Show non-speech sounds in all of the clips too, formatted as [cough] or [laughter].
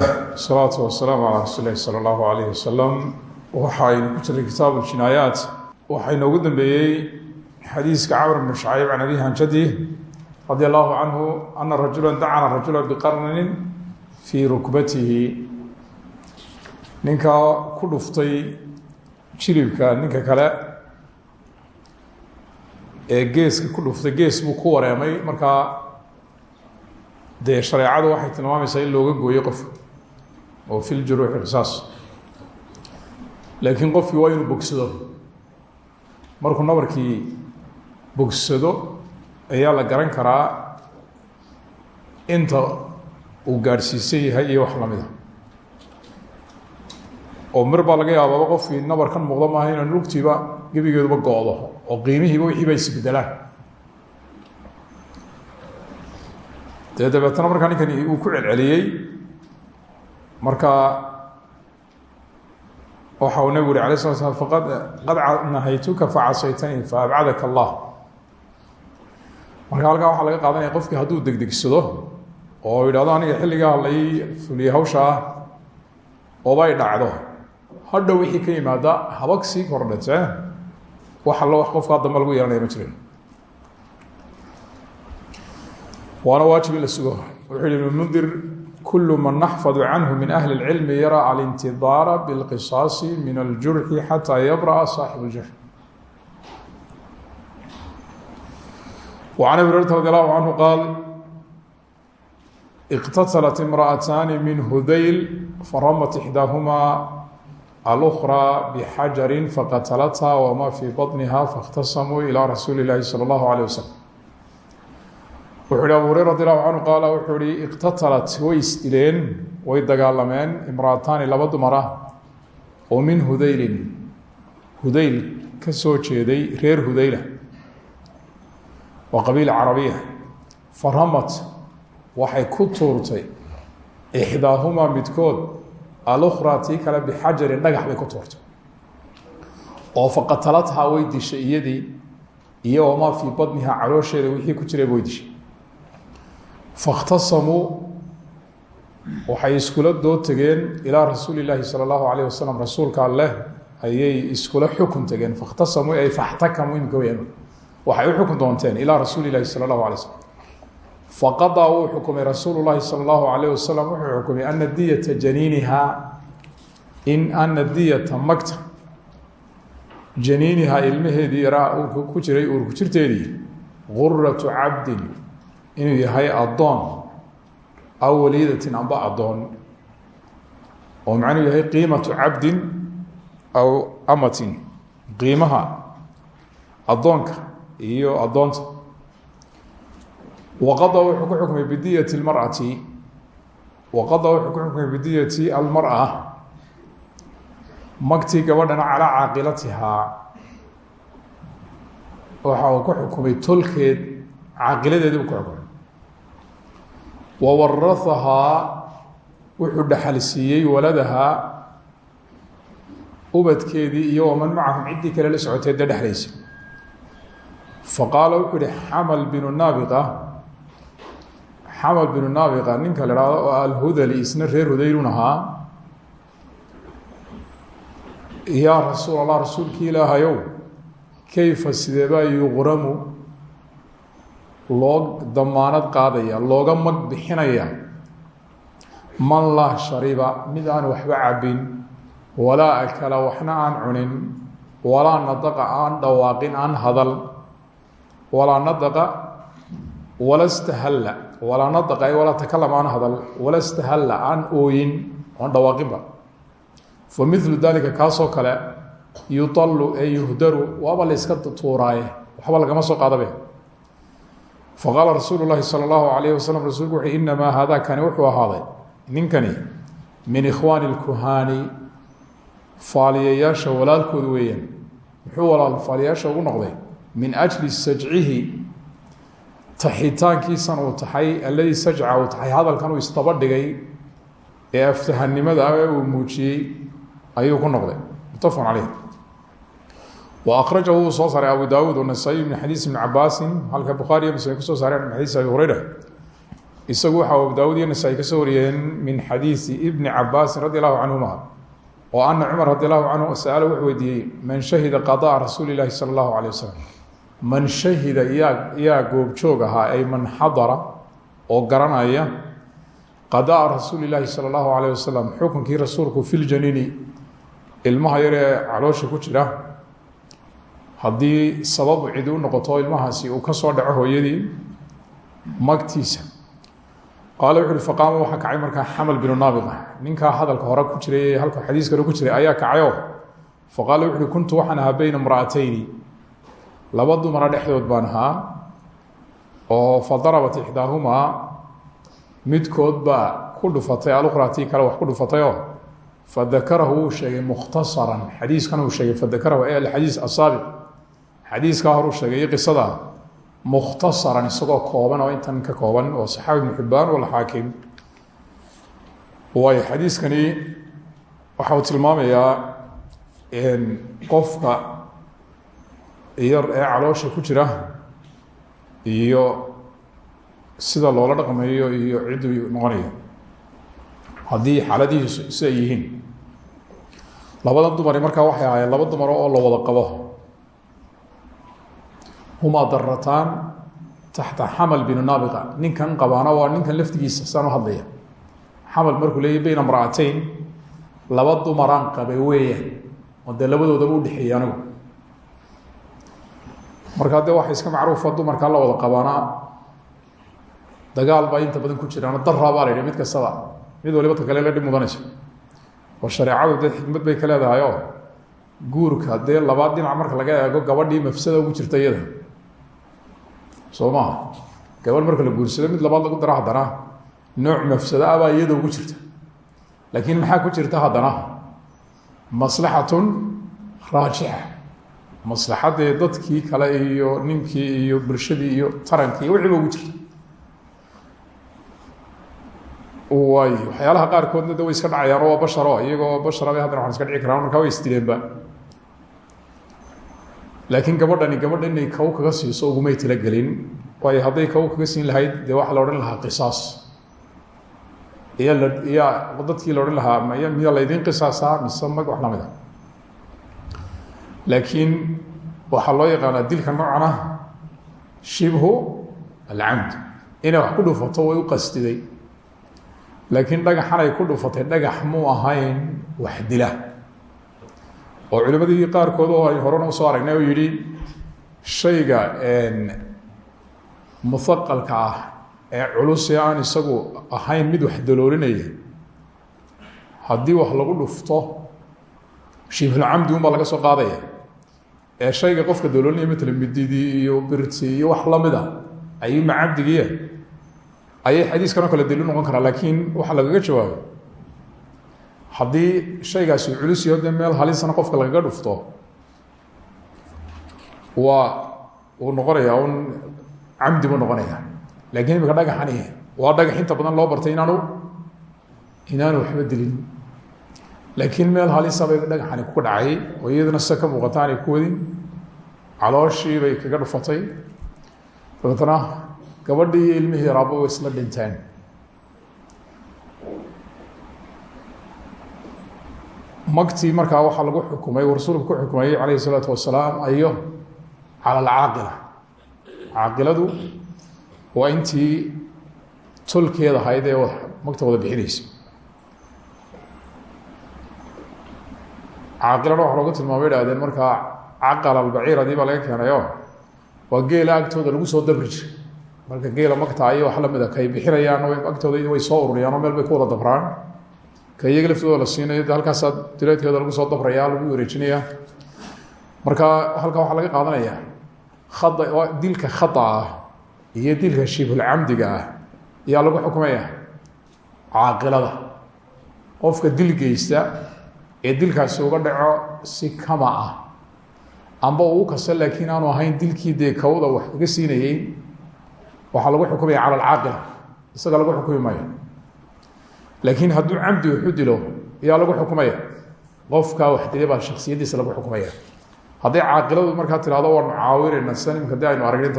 salaatu wasalaamu calaa rasuuli lahi sala allahu alayh wasalam waxaynu ku jiray kitaab ljinaayaat waxaa inoogu dambeeyey xadiiska camr bnu shacayb can abi hanjadi radi allahu canhu ana rajula dacana rajula biqarnin fii rukbatihi. Ninka ku dhuftay jilibka ninka kale ee geeska ku dhuftay gees buu ku wareemay. Markaa dee shareecadu waxay tilmaamaysaa in looga gooyo qof oo fi ljuruuxi qisaas laakiin qofkii waa inuu bogsado. Markuu nabarkii bogsado ayaa la garan karaa inta uu gaadhsiisan yahay iyo wax lamida oo mir baa laga yaabaaba qofkii nabarkan muuqda maaha inaan lugtiiba gebigeeduba go-do oo qiimihiiba wixii ba isbedelaan dee dabeetana markaa ninkani uu ku celceliyey marka waxa uu nabigu uri alay slat slam faqad qad nahaytuka facasaytanii faabcadaka allah. Marka halkaa waxaa laga qaadanaya qofkii hadduu degdegsado oo yidhahdo aniga xilligaa lai fuliyey hawsha ah ooba ay dhacdo. Hadhow wixii ka yimaada habag sii kordhate wax wax qofkaa dambe lagu yeelanaya ma jirin. Waana waajib la sugo. Wuxuu yihi mundir kul man naxfad canhu min ahli اlcilmi yara alintidaara biاlqisaasi min aljurxi xataa yabra'a saaxib اljurx وعn abi hurayرata radi allahu canhu qaal اqtatalat imra'ataani min hudayl faramat ixdaahuma alأkrى bxajari faqatalatha wma fii baطniha faاkhtasamuu ilى rasuuli اlahi salى اllahu عalيه waslm wuxuu ihi abu hureyr radi allahu canhu qaala wuxuu ihi iqtatalat way isdileen way dagaalameen imraataani laba dumar ah oo min hudaylin. Hudayl ka soo jeeday reer hudayla waa qabiil carabiya. Faramat waxay ku tuurtay ixdaahumaa midkood alukhraa tii kale bixajarin dhagax bay ku tuurtay. Oo faqatalathaa way dishay iyadii iyo wamaa fii badniha caloosheeda wixii ku jirayba way fakhtasamuu waxay iskula doo tegeen ilaa rasuuli illaahi sala allahu alayh wasalam rasuulka alleh ayay iskula xukun tegeen. Fakhtasamuu ay faxtakamuu imika weyaan waxay u xukun doonteen ilaa rasuuli illahi sala allahu alay slam faqadaa wuu xukumay rasuulu llahi sala allahu alayh wasalam wuxuu xukumay ana diyata janiinihaa in ana diyata magta. Janiinihaa ilmaheedii yaraa uurka ku jiray uurku jirteedii guratu cabdin inuu yahay addoon aw waliidatin amba addoon. Oo macnuu yahay qiimatu cabdin aw amatin qiimaha addoonka iyo addoonta. Waqada wuxuu ku xukmay bidiyati lmar'ati waqada wuxuu ku xukmay bidiyati almar'a magtii gabadhana calaa caaqilatihaa. Waxa uu ku xukumay tolkeed caaqiladeedii ku xukumay wawarahahaa wuxuu dhaxal siiyey waladahaa ubadkeedii iyo waman macahum ciddii kale la socotay dee dhexlaysa faqaala wuxuu yihi xamal binu naabiqa xamal binu naabiqa ninka la hahdo oo alhudali isna reer hudaylun ahaa yaa rasuul allah rasuulkii ilaahayow kayfa sideebaa yuqramu loo damaanad qaadaya looga mag bixinaya. Man laa shariba mid aan waxba cabin walaa akala waxna aan cunin walaa nadaqa aan dhawaaqin aan hadal. Walaa nadaqa wala stahalla walaa nadaqa walaa takalam aan hadal. Wala stahalla aan ooyin aan dhawaaqinba fa milu dalika kaasoo kale yutallu ee yuhdaru waaba la yska tuuraaye waxba lagama soo qaadabe faqaala rasuulu llahi sala allahu alayh wasalam rasuulku wuxu inamaa haadaa kani wuxuu ahaaday ninkani min ikhwaani lkuhaani faaliyayaasha walaalkooda weeyaan muxuu walaal faaliyayaasha ugu noqday min ajli sajcihi taxitaankiisan uu taxay alladii sajca uu taxay hadalkan uu isdaba dhigay ee aftahanimada ah ee uu muujiyey ayuu ku noqday wa akhrajahu wuu soo saaray abu daawuud wanasaa-iy min xadiis ibni cabaasin halka bukhaariyo muslim ku soo saareen min xadiis abi hureyra isagu waxa abu daawud iyo nasaa-i ka soo wariyeen min xadiisi ibni cabaasin radi allahu canhuma oo ana cumar radi allahu canhu sa'ala wuxuu weydiiyey man shahida qada'a rasuuli llahi sala allahu alay wasalam man shahida yaa yaa goobjoog ahaa ay man xadara oo garanaya qada'a rasuuli llaahi sala allahu alayh wasalam xukunkii rasuulku filjaniini ilmaha yar ee caloosha ku jira haddii sababu cidi u noqoto ilmahaasi uu ka soo dhaco hooyadii magtiisa. Qaale wuxu uhi faqaama waxaa kacay markaa xamal binu ninkaa hadalka hore ku jiray ee halka xadiiskale ku jiray ayaa kacayo. Faqaala wuxu kuntu waxaan ahaa beyna imra'atayni. Laba dumara dhexdood baan ahaa oo fa darabat ixdaahumaa. Midkood baa ku dhufatay alukhraa tii kale wax ku dhufatayoo fadakarahu wuu sheegay mukhtasaran. Xadiiskan uu sheegay fadakarahu e alxadiis asaabiq xadiiskaa horuu sheegay qisada mukhtasaran isagoo kooban oo intan ka kooban oo saxaabi ibnu xibbaan walxaakim waayo xadiiskani waxa uu tilmaamayaa qofka yar ee caloosha ku jira iyo sida loola dhaqmayo iyo cidduu noqonayo. Haddii xaaladihiisu si ay yihiin labada dumari markaa waxay ahaayeen laba dumaro oo la wada qabo humaa darataan taxta xamal binu naabiqa ninkan qabaana waa ninkan laftigiisa saan u hadlaya. Xamal markuu leeyahy bayna mra'atayn laba dumaraan qabe weeyaan oo dee labadoodaba udhexeeya anigu markaa dee waxa iska macruufa dumarkaa la wada qabaana. Dagaal baa inta badan ku jiraan daraa baa la yidhi mid kastaba. Mid waliba kale la dhib mudanayso oo shareecadu xikmad bay ka oo guurka dee labaad dhinac marka laga eego gabadhii mafsada ugu jirta soo maha gabadh marka la guursado mid labaad lagu dara haddana. Nooc mafsada ah baa iyada ugu jirta. Laakiin maxaa ku jirta haddana? Maslaxatun raajixa. Maslaxaddee dadkii kale iyo ninkii iyo bulshadii iyo tarankii iyo ugu jirta. Waay waxyaalaha qaarkoodna de way iska dhacayaan oo waa basharo iyagoo basharabe haddana waxaan iska dhici karaan. Markaa way isdileenba laakiin gabadhani gabadha inay kaw kaga siiso ugumay talagelin waayo hadday kaw kaga siin lahayd dee waxaa la odhan lahaa qisaas. Iya iya dadkii la odhan lahaa maya miya laydin qisaasaa? Mise mag wax la mid a laakiin waxaa loo yaqaanaa dilka noocana shibhu alcamd inay wax ku dhufato way u qastiday. Laakiin dhagaxan ay ku dhufatay dhagax muu ahayn wax dila oo culimadii qaarkood oo ay horena u soo aragnay oo yidhi shayga muhaqalka ah ee culus ee aan isagu ahayn mid wax daloolinaya haddii wax lagu dhufto shibhulcamdi unbaa laga soo qaadaya. Ee shayga qofka daloolinaya matala mididii iyo birti iyo wax lamida ayuuma cabdigiiya ayay xadiiskan oo kale daliil noqon karaa laakiin waxaa lagaga jawaabo haddii shaygaasi culus yaho dee meel halisana qofka lagaga dhufto waa uu noqonayaa un camdi buu noqonaya. Lakiin imika dhagaxani waa dhagax inta badan loo bartay inaanu inaanu waxba dilin. Laakiin meel halisa bay dhagaxani ku dhacay oo iyadana sida ka muuqata aanay ku wadin. Calooshii bay kaga dhufatay. Dabeetana gabadhii iyo ilmihii raabo way isla dhinteen magtii markaa waxaa lagu xukumay uu rasuulku ku xukumayey calayhi salaatu wasalaam ayo cala alcaaqila. Caaqiladu waa intii tolkeeda ahayd ee magta wada bixinaysa caaqilana waxa loogu tilmaamay idhahdeen markaa caqal albaciir haddii baa laga keenayo waa geela agtooda lagu soo dabri jiray. Marka geela magta iyo wax lamida kay bixinayaan agtooda way soo ururiyaan oo meel bay ku wada dabraan ka iyaga laftooda la siinayo de halkaasaa dileedkeeda lagu soo dabraya lagu wareejinaya. Marka halkaa waxaa laga qaadanaya aa dilka khata ah iyo dilka shibhulcamdiga ah ayaa lagu xukumaya caaqilada. Qofka dil geysta ee dilkaasi uga dhaco si kama ah. Amba uu kasta laakiin aanu ahayn dilkii dee kawda wax kaga siinayey waxaa lagu xukumaya cala alcaaqila isaga lagu xukumi laakiin hadduu camdi waxu dilo ayaa lagu xukumaya. Qofka wax dilay baa shaksiyadiisa lagu xukumaya. Hadday caaqiladu markaa tirahdo waanu caawinayna sanimka de aynu aragn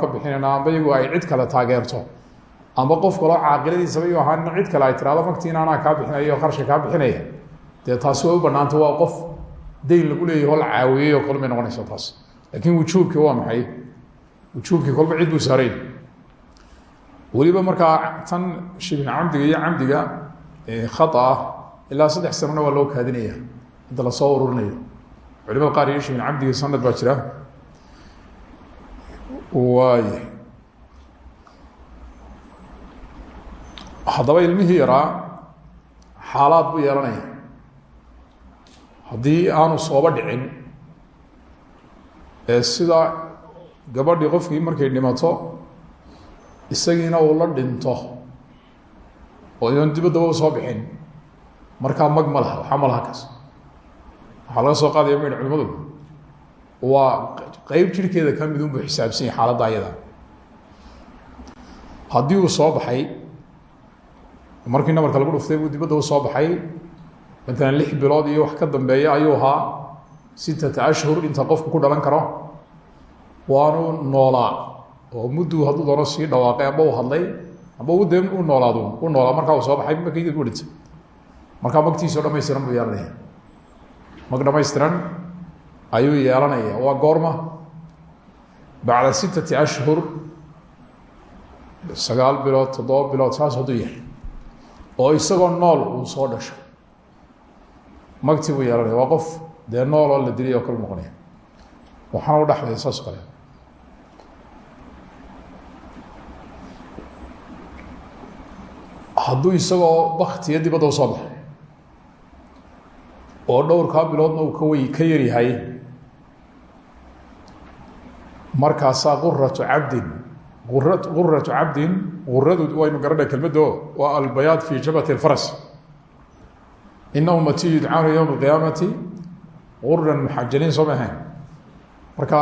ka bixinayna amba ay cid kale taageerto. Ama qof kaloo caaqiladiisaba yu ahaa cid kale ay tirahdo magtiina anaa kaa bixinaya o qarashka bixinaya. Dee taasi way banaanta waa qof dayn lagu leeyahy o la caawiyey oo noqonaysa taas. Laakiin wujuubkii waa maxay? Wujuubkii kolba cid buu saaray weliba markaa tan shibin camdiga iyo camdiga khata ah ilaa saddex sanona waa loo kaadinaya inta la soo ururinayo. Culimada qaar iyo shibin camdiga sanad baa jira. Waay haddaba ilmihii yaraa xaalaad buu yeelanaya. Haddii aanu sooba dhicin sida gabadhii qofkii markay dhimato isagiina uu la dhinto oo idan dibaddaba u soo bixin markaa mag ma laha waxaa ma laga soo qaadaya maydha culimadu waa qeyb jirhkeeda ka midun buu xisaabsan yahay xaaladda ayada. Haddii uu soo baxay markii nabarka lagu dhuftay buu dibadda soo baxay matalan lix bilood iyo wax ka dambeeya ayuu ahaa sittata ashhur inta qofku ku dhalan karo waanu noolaa oo mudduu hadduu doono sii dhawaaqay amba u hadlay amba de u noolaad u noolaa markaa uu soo baxay markii u dhintay markaa magtiisao dhamaystiran buu yeelanaya. Mag dhamaystiran ayuu yeelanaya. Waa goorma bacda sittati ashhur sagaal bilood toddoba bilood saas hadduu yahay oo isagoo nool uu soo dhasho. Magti buu yeelanaya. Waa qof dee nool oo la dilay oo noqonaya. Waxaana u dhexlaya saas kale hadduu isagoo baktiya dibadda u soo baxo oo dhowrkaa biloodna uu kawy ka yaryahay markaasaa guratu cabdin ura guratu cabdin guradu waynu garanay kelmaddo waa albayaad fi jabhati اlfaras ina ummati yudcaanu yowma اlqiyaamati guran muxajaliin soo mahayn marka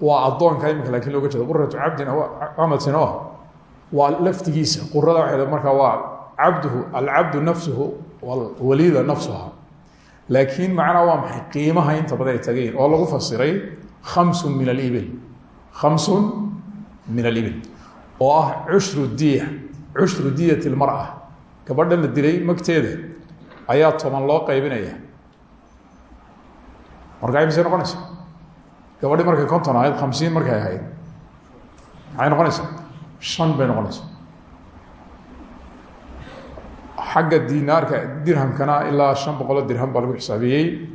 waa addoonka imika laakiin looga jeedo guratu cabdin amatin o waa laftigiisa qurada waa markaa waa cabduhu alcabdu nafsuhu walida nafsuha. Laakiin macnaa waa maxay qiimaha inta badan ay tagayin oo lagu fasiray khamsun min alibil. Khamsun min alibil. Oo ah cushru diya cushru diyat lmara gabadha la dilay magteeda ayaa toban loo qaybinaya. Markaa imisay noqonaysa gabadhi markay konton ahayd khamsiin markay ahayd. Maxay noqonaysaa shan bay noqonaysa. Xagga dinaarka dirhamkana ilaa shan boqoloo dirham baa lagu xisaabiyey.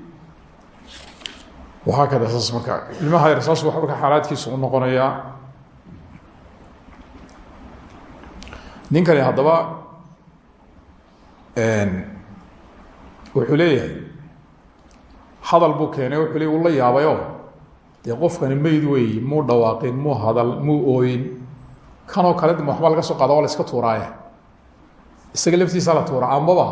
Waxaa kada saas marka ilmaha yar saas wax marka xaalaadkiisa u noqonayaa ninkani haddaba wuxuu leeyahay hadal buu keenay wuxuu leey uu la yaabayo. Dee qofkani meyd wey muu dhawaaqin muu hadal muu ooyin kanoo kale waxba laga soo qaada la iska tuuraaye. Isaga laftiisa la tuura ambaba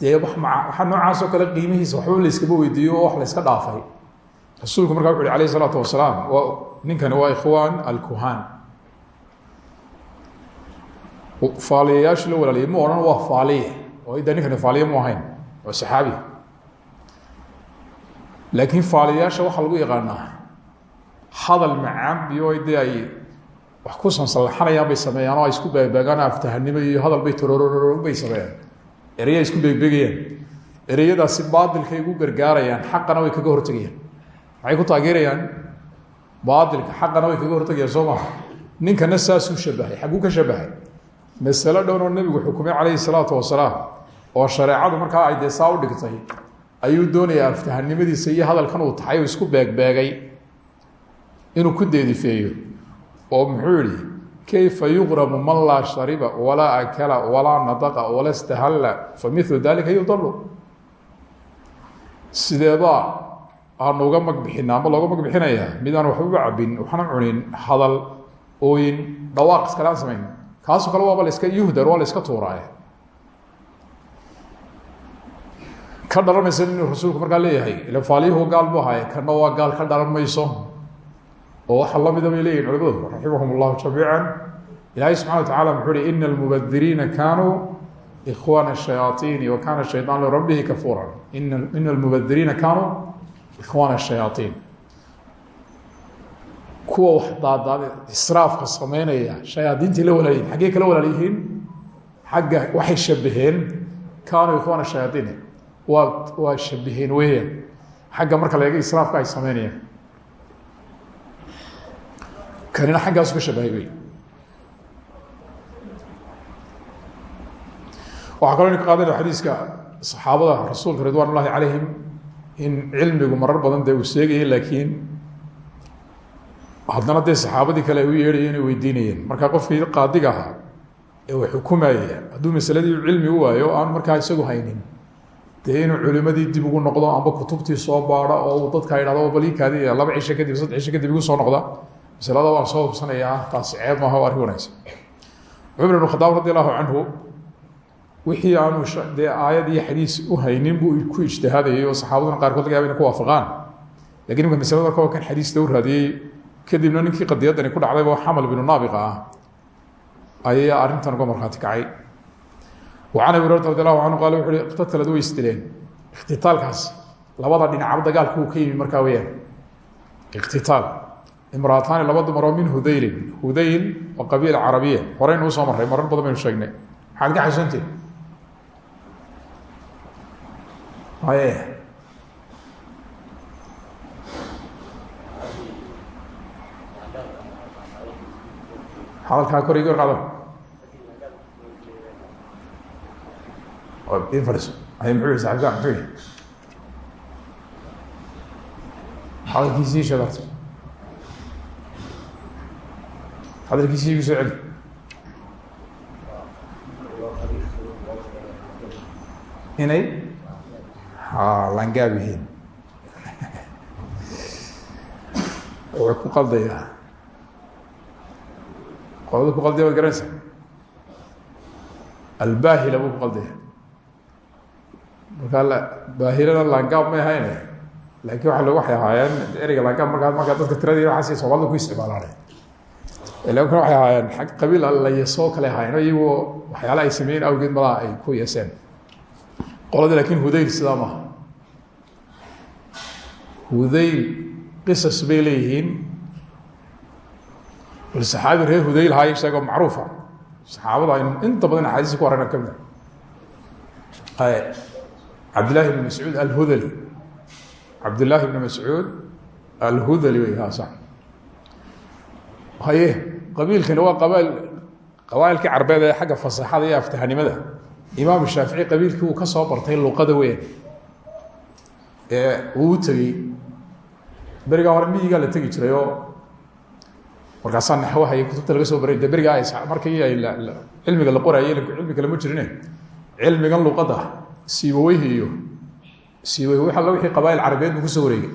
dee wa waxaa noocaasoo kale qiimihiisa waxba la iskaba weydiiyo oo wax la iska dhaafay. Rasuulku markaa wuxu uhi alayh wasalaam. Waa ninkani waa ikhwaan alkuhaan. Faaliyayaashu la odhan waa faaliye. Oo de ninkani faaliye mu ahayn waa saxaabi. Laakiin faaliyayaasha waxaa lagu yaqaanaa hadal macaan iyo de ay wax ku sansallaxanayaan bay sameeyaan oo ay isku beegbeegaan aftahanimo iyo hadal bay torororor bay sameeyaan. Ereyay isku beegbeegayaan ereyadaasi baadilkay ugu gargaarayaan xaqana way kaga hortegayaan maxay ku taageerayaan baadilka xaqana way kaga hortegayaan soo maha ninkana saasuu shabahay xagguu ka shabahay. Masalo dhown oo nebigu xukumay calayhi salaatu wasalaam oo shareecadu markaa ay dee saa u dhigtay ayuu doonayaa aftahanimadiisa iyo hadalkan uu taxay oo isku beegbeegay inuu ku deedifeeyo oo muxuu yihi kayfa yuqramu man laa shariba walaa akala walaa nadaqa wala stahalla fa milu dalika yudalu sideebaa aanu uga magbixina ama looga magbixinayaa midaan waxbaba cabin waxna cunin hadal ooyin dhawaaq iskale aan kaasoo kale waaba laska yuhdar waa iska tuuraaye. Ka maysa inuu rasuulku markaa leeyahay ila faaliyuhu gaal buu ahaaye kana waa gaal ka mayso oo waxa lamida bay leeyihiin culimadoodu raximahum اllahu jamiica ilahi subxana watacaala muxuu hi ina almubadiriina kanuu ikwana shayaaiini wa kana shayaan lirabbihi kafuura ina almubadiriina kanuu ikwana shayaaiin kuwa wax daadaad israafka sameynaya shayaadiintii la walaalyihin xaggey kala walaalyihiin xagga waxay shabaheen kaanuu ikwana shayaaiin waa waa shabaheen weeyaan. Xagga marka laga israafka ay sameynayaan kanina xaggaasu ka shabahay wey waxaa kaloo ina ka qaadanaya xadiiska saxaabada rasuulka ridwan ullahi calayhim in cilmigu marar badan dee uu seegayay laakiin haddana dee saxaabadii kale ay u yeedhaya inay weydiinayeen marka qofkii qaadiga ahaa ee uu xukumaya hadduu masaladii cilmi u waayo aan markaa isagu haynin dee inuu culimadii dib ugu noqdo amba kutubtii soo baado oo uu dadka idhahdo balikaadi laba cisho kadib saddex cisho kadib igu soo noqda masalada waan soo hubsanayaa taasi ceeb maaha arrin wanaagsan. Cumar ibn khadaab radi allahu wixii aanu dee aayad iyo xadiis u haynin buu ku ijtihaadayay oo saxaabaduna qaarkood laga yaba inay ku waafaqaan. Lakin imka maslada marka kan xadiista u kadibna ninkii qadiyadani ku dhacdayba xamal binu naabiqa ah ayaa arrintan uga markhaati kacay. Wacan abi hurarata radi allahu canhu qala wuxu way isdileen iqtitaalkaas labada dhinacba dagaalku uu ka yimi markaa weyaan iqtitaal imraataani laba dumaroo min hudaylin hudayl oo qabiila carabiya horeynu u soo marray marar badan baynu sheegnay. Maxaad ka xasuusantii haye hadalkaa kor iga qaado. I fadhiso. Hay muxuu yihi saxibka muxuu yihi hadalkiisii hadalkiisii igu soo celi. Inay? Langaab yihiin. Wuxuu ku qaldayaa qolada ku qaldaya waad garanaysa. Albaahila buu ku qaldaya. Markaa baahilana langaab may ahayne laakiin waa waxay ahaayeen ereyga langaab markaa markaa dadka tiradii waxaas soomaalida ku isticmaalaanay laakiin waxay ahaayeen ag qabiil la yesoo kale ahaayeen iyagoo waxyaala ay sameeyeen awgeed malaa ay ku yeeseen. Qolada laakiin hudayl sidaa maaha hudayl qisas bay leeyihiin. Bal saxaabi reer hudayl haay sheegoo macruufa. Saxaabada inta badan axaadiis ku horeyna ka mid a cabdillahi bn mascuud alhudali. Cabdillaahi bn mascuud alhudali wey ha sax. Haye qabiilkani waa qabail qabaailkii carbeed ee xagga fasaxada iyo aftahanimada. Imaam shaafici qabiilkii uu ka soo bartay luqada weyn ee uu u tegey. Hore miyigaa la tegi jiray oo markaasaa naxwaha iyo kutubta laga soo baray de berigaa markii ay cilmiga la qoraaye cilmi kale ma jirine. Cilmigan luqada siibaweyhi iyo siibaweyhi wax alla wixii qabaail carabeed buu ku soo wareegay.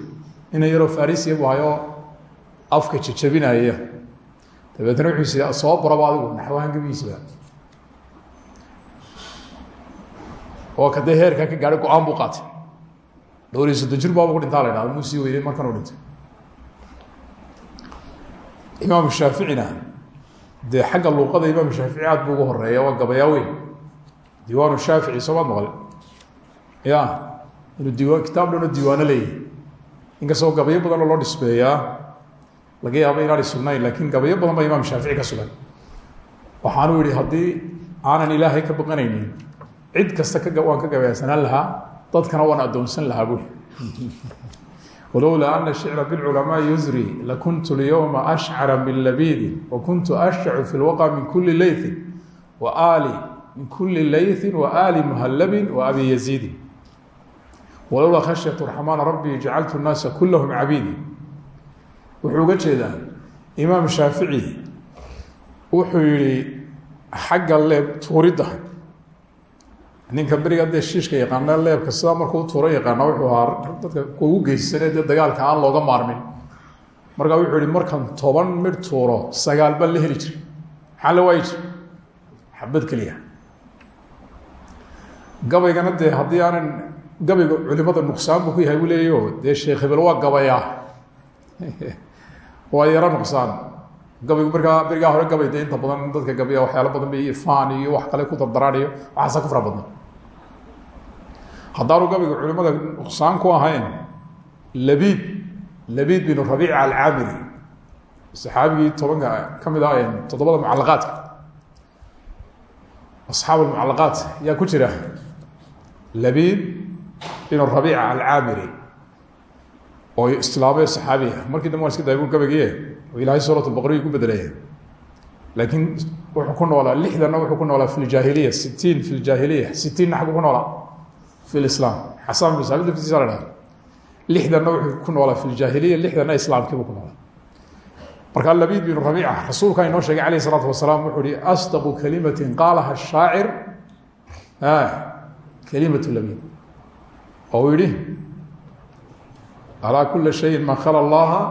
Ina yaroo farisiya bu hayoo afka jajabinaya dabeetna wuxuu is soo baraba adigu naxwahan gebigiisba oo kadee heerkaa ka gaadhay go'aan buu qaatay. Dhowr iyo soddon jir baaba ku dhintaa la ydhahda muu sii weynay markan u dhintay. Imaam shaaficina dee xagga luuqada imaam shaafici buu ugu horreeya waa gabayaa weyn. Diiwaanu shaafici soomaad maqle ya inuu diiwaan kitaab dhano diiwaano leeyahy inkastoo gabayo badan oo loo dhisbeeyaa laga yaabo inaanay sugnayn laakiin gabayo badan baa imaam shaafici ka sugan. Waxaanuu yihi haddii aanan ilaahay ka baqanaynin cid kasta ka waan ka gabaysanaan lahaa dadkana waan addoonsan lahaa buri [laughs] walowlaa ana shicra bilculamaa yusri lakuntu lyowma ashcara min labiidin wakuntu ashcacu fi lwaqa min kuli leytin wa ali min kuli leytin wa ali muhallabin wa abi yaziidin. Walowlaa khashyatu raxmaana rabbii jacaltu nnaasa kulahum wuxuu uga jeedaa imaam shaafici wuxuu yihi xagga leeb tuuridda ninka beriga dee shiishka yaqaana leebka sidaa markuu tuuro yaqaana wuxuu ahaa dadka kugu geysane dagaalka aan looga maarmin. Markaa wuxuu yihi markan toban midh tuuro sagaal baa la heli jiray. Maxaa la waayi gabaygana dee haddii aanan gabayga culimada nuqsaan buu ku yahay buu leeyaho sheekh hebel waa gabayaa [laughs] waa yaro nuqsaan gabaygu markaa berigaa hore gabay dee inta badan dadka gabaya waxyaalo badan bay ifaan iyo wax kale ku dardaraan iyo waxaasa ku fara badan. Haddaanu gabayga culimada nuqsaan ku ahayn labiid labiid binu rabiica alcaamiri saxaabigii tobanka ka mid ah toddobada mucalaqaadka asxaab almucalaqaat yaa ku jira labiid binu rabiica alcaamiri oo islaamay saxaabiya markii dambe waan iska daay bu gabagiye oo ilaahay suurat lbaqriy ku bedelaya laakiin wuxuu ku noolaa lixdanna wuxuu ku noolaa fi ljaahiliya sitiin fi ljaahiliya sitiinna xaggu ku noolaa fi lislaam xasan bin saabit laftiisa la dhaha lixdanna wuxuu ku noolaa fi ljaahiliya lixdanna islaamkiibuu ku noolaa. Markaa labiid binu rabiica rasuulkaa inoo sheegay alayh isalaatu wasalaam wuxuu hi asdaqu kalimatin qaalaha shaacir. Kalimatu labiid. Oo uu alaa kula shayin ma khala allaha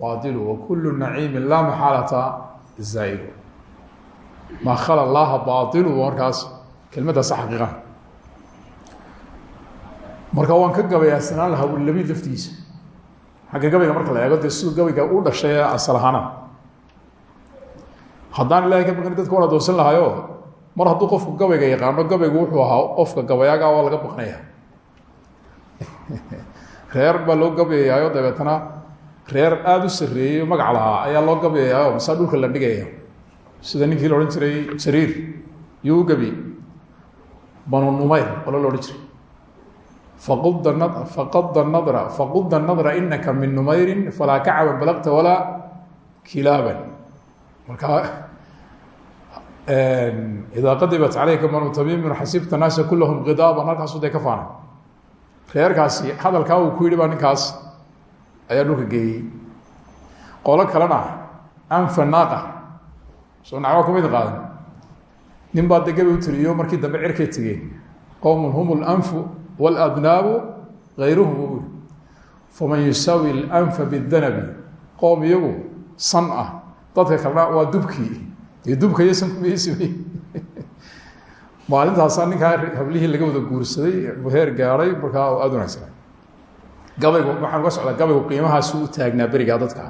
baadilu wa kulu naciimin laa maxaalata zaa'ilu maa khala allaha baailu markaas kelmaddaasa xaqiiqa marka waan ka gabayaasanaan lahaa labiid laftigiisa xagga gabayga marka la eego dee siduu gabayga u dhashay ee asal ahaana. Ka baqin dadka wan adoonsan lahaayo mar hadduu qofku gabayga yaqaano gabaygu wuxuu ahaa qofka gabayaaga waa laga baqnaya [laughs] reer baa loo gabayayaayo dabeetana reer aada u sarreeyey magac lahaa ayaa loo gabayayaayo masaa dhulka la dhigaya sida ninkii la odhan jiray jariir yuu u banu numayr qolo la odhan jiray. Faqudda faqada nadra faqudda nadra inaka min numayrin falaa kacaban balagta walaa kilaaban. Marka idaa qadibat calayka banu tamiimin xasibta naasa kulahum khidaaban halkaasu dee ka faanay reerkaasi hadalkaa uu ku yidhi baa ninkaas ayaa dhulka geeyey. Qolo kalena anfa naaqa soo nacba kumid qaadan. Nin baa de gabi u tiriyo markii dambe cirkay tegeen qowmun hum lanfu wاladnaabu gayruhum faman yusaawi اlanfa bidanabi. Qoom iyagu san ah dadka kalena waa dubkii dee dubka iyo sankumaysamey maalintaasaa ninkaa hablihii laga wada guursaday heer gaaday markaa aada wanaagsanaa gabaygu waxaan uga socdaa gabaygu qiimahaasu u taagnaa berigaa dadka.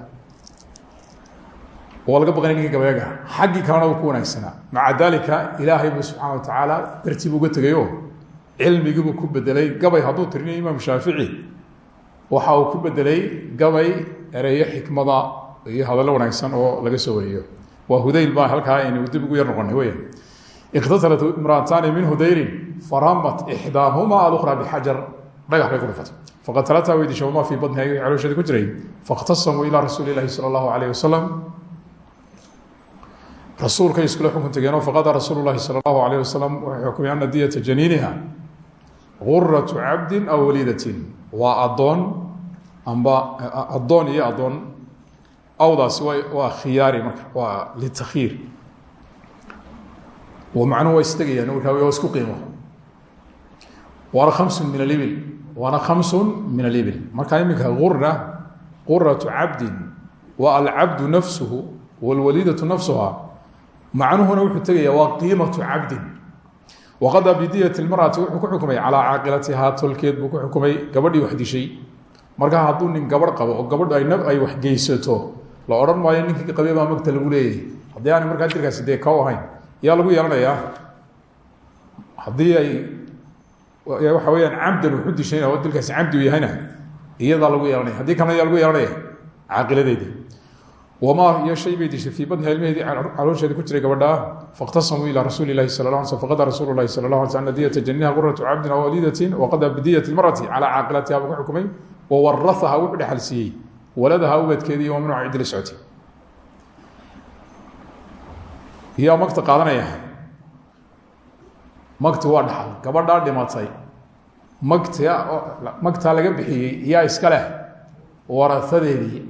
Waa laga baqanay ninka gabayga. Xaggii kalena uu ku wanaagsanaa. Maca dalika ilaahay buu subxaana wa tacaala dartii buu uga tegayo. Cilmigiibuu ku bedelay gabay hadduu tirinayo imaam shaafici waxa uu ku bedelay gabay ereyo xikmada iyo hadallo wanaagsan oo laga soo wariyo waa hudayl baa halkaa aynu dib ugu yar noqonay weya iqtatalat imraataani min hudayrin faramat ixdaahumaa alukhra bixajar dhagax bay ku dhufatay faqatalata weydiisha wamaa fii badniha wixii caloosheeda ku jiray fakhtasamuu ilaa rasuuli ilahi sala allahu alayh wasalam rasuulkay iskula xukun tegeenoo faqada rasuulu lahi sala allahu alayh wasalam wuxuu xukumay ana diyata janiiniha guratu cabdin aw waliidatin waa addoon amba addoon iyo addoon awdaasi wa waa khiyaari marka waa litakhiir macnuhu waa istegayaan markaa waa isku qiimo. Waana khamsun min alibil waana khamsun min alibil. Markaa iminka gura guratu cabdin wa alcabdu nafsuhu walwaliidatu nafsuha macnuhuna wuxuu tegaya waa qiimatu cabdin. Waqada bidiyati lmarati wuxuu ku xukumay calaa caaqilatihaa tolkeed buu ku xukumay gabadhii wax dishay. Markaa hadduu nin gabadh qabo oo gabadhu ay waxgeysato la odhan maayo ninkii qabay baa magta lagu leeyahay. Haddii yaa lagu yeelanayaa? Haddii ay waxa weyaan camdan wuxu dishayna oo dilkaasi camdi u yahayna iyadaa lagu yeelanaya haddii kalena yaa lagu yeelanaya caaqiladeedii wamaa iyo shay bay dishay fii badniha ilmaheedii caloosheeda ku jiray gabadhaa faاktasamuu ilى rasuuli lahi sal la sl faqada rasuulu lahi sal la diyata janiniha guratu cabdin aw waliidatin waqada bidiyati marati calaa caaqilatiha buu ku xukumay wawarahaha wuxuu dhexal siiyey waladaha ubadkeedii waa minuuca ciddi la socotay yaa magta qaadanaya magti waa dhaxal. Gabadhaa dhimatay. Magta magtaa laga bixiyey yaa iska leh warahadeedii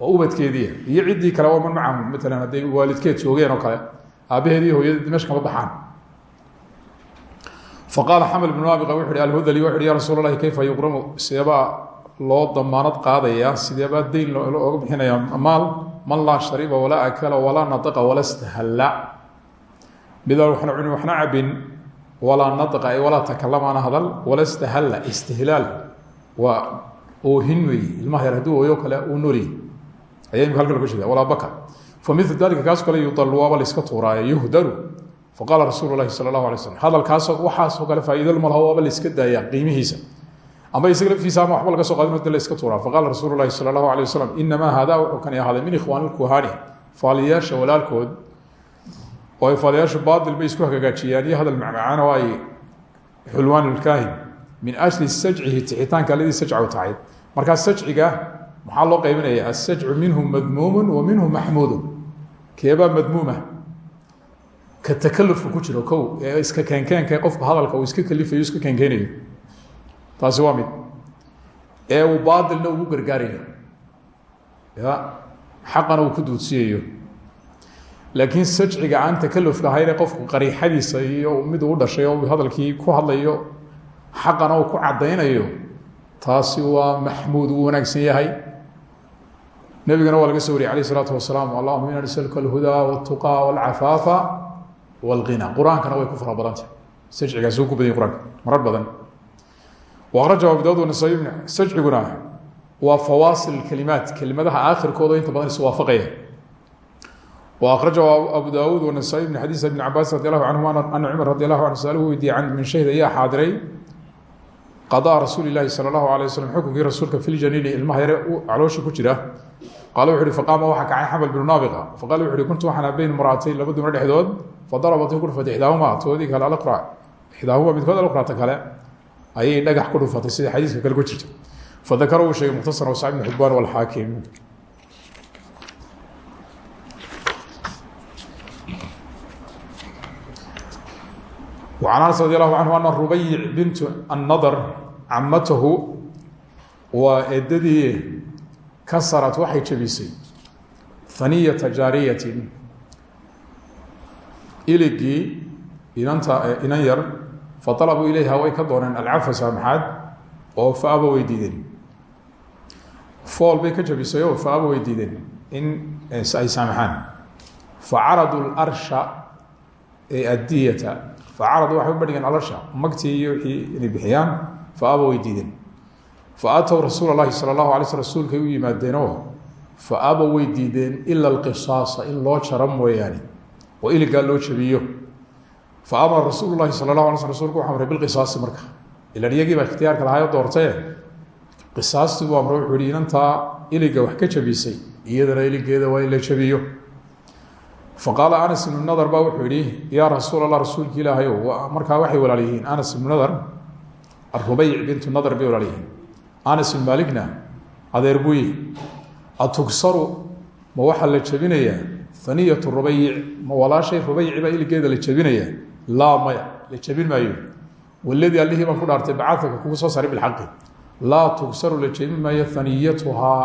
oo ubadkeediia iyo ciddii kale waa man macahum maalan hadday waalidkeed joogeen oo kale aabaheedii hooyadii meesha kama baxaan. Faqaala xaml bnu naabiqa wuxu uhi alhudali wuxu uhi ya rasuul allahi kayfa yuqramu? Sideebaa loo damaanad qaadayaa? Sideebaa dayn looga bixinaya maal man laa shariba walaa akala walaa nataqa wala stahalla midaan waxna waxna cabin walaa nataqa ay walaa takalamaana hadal wala stahalla istihlaal. Waa oohin weeye ilmaha yar hadduu ooyo kale uu noolyahy halka laga sheega walaa baka. Fa milu dalika kaas kale yudalu waaba laiska tuuraayo yuhdaru. Faqaala rasuulu lahi sala allahu alay slam hadalkaas waxaasoo kale faa'iidal malaho waaba laiska daaya qiimihiisa amba isaga laftiisa ama laga soo qaadin de la iska tuuraa. Faqaala rasuulu lahi sala allahu alay haadaa wuxuu kani ahaaday min ikhwaani lkuhaani faaliyaasha walaalkood oo ay faaliyaashu baatil bay isku hagaajiyaan iyo hadal macmacaan oo ay xulwaan lkaahin min ajli sajcihi tixitaanka aladii sajcu tahay. Markaa sajciga maxaa loo qaybinaya asajcu minhu madmuumu wa minhu maxmuudu keebaa madmuuma. Ka takalufka ku jiro kow iska keenkeenka qofka hadalka uu iska kalifayo iska keenkeenayo taasi waa mid. Ee uu baatilna ugu gargaarayo ya xaqana uu ku duudsiyayo laakiin sajciga aan takalufka ahayn ee qofku qariixadiisa iyo mid uu dhashay oo hadalkii ku hadlayo xaqana ku caddaynayo taasi waa maxmuud uu wanaagsan yahay. Nebigana waa laga soo wariyay alayh isalaatu wasalaam allahuma ina nasaluka alhudaa waltuqaa walcafaafa walghina. Qur'aankana way ku fara badantah sajcigaasi uu ku badanya qur'aanka. Marar badan waraja abu daud nasaa sajciguna waa fawaasil kalimaat kelimadaha aakhirkooda inta badan iswaafaqaya wa akrajahu abu daawuud wanasaa-i min xadiis ibn cabaas radi allahu canhuma ana cumar radi allahu anhu saaluhu weydiiyey can min shahid ayaa xaadiray. Qadaa rasuuli lahi sala allahu alay waslm xukunkii rasuulka fi ljaniini ilmaha yare caloosha ku jira. Qaala wuxu uhi faqaama waxaa kacay xamal binu naabiqa. Faqala wuxu uhi kuntu waxaan bayn imraatayn laba dumar dhexdood fadarabat dhufatay ixdaahuma toodii kale alaqra ixdaahuma midkood alaqrata kale ayay dhagax ku dhufatay sida xadiiska kale ku jirta fadakara uu sheegay mukhtasar wasa ibn xibaan walxaakim وعن أنس رضي الله عنه أن ربيع بنت النضر camatahu waa eedadii kasarat waxay jebisay haniyata jaariyatin iligii inanta inan yar faalabuu ilayha way ka dooneen alcafasa maxaad oo faaba way diideen fool bay ka jabisayo faaba way diideen in ay saamaxaan facaradu larsha ee addiyata facaradu waxay u bandhigeen alarsha magtii iyo wixii inay bixiyaan faaba way diideen faatow rasuula lahi sala allahu alay sl rasuulkay u in loo jaro mooyaane oo loo jabiyo faamara rasuul lahi sal lahu ala sl rsulku wuxu amray bilqisaasi marka ilan iyagiiba ikhtiyaarka lahayo doortaye qisaastii buu amray wuxuu yihi inantaa iliga wax ka jabisay iyadana iligeeda waa la jabiyo faqaala anas ibnu nadar baa wuxuu yihi yaa rasuul rasuulki ilaahay markaa waxay walaal yihiin anas ibnu nadar arubeyc bintu nadar bay walaal yihiin anas ibn maaligna adeer atugsaru ma waxaa la jebinayaa haniyatu rubayc ma walaashay rubeyci baa iligeeda la jebinayaa laa maya la jebin maayo waladii allihii baan ku dhaartay bacadaka kugu soo saray bilxaqi laa tugsaru la jebin maayo haniyatuhaa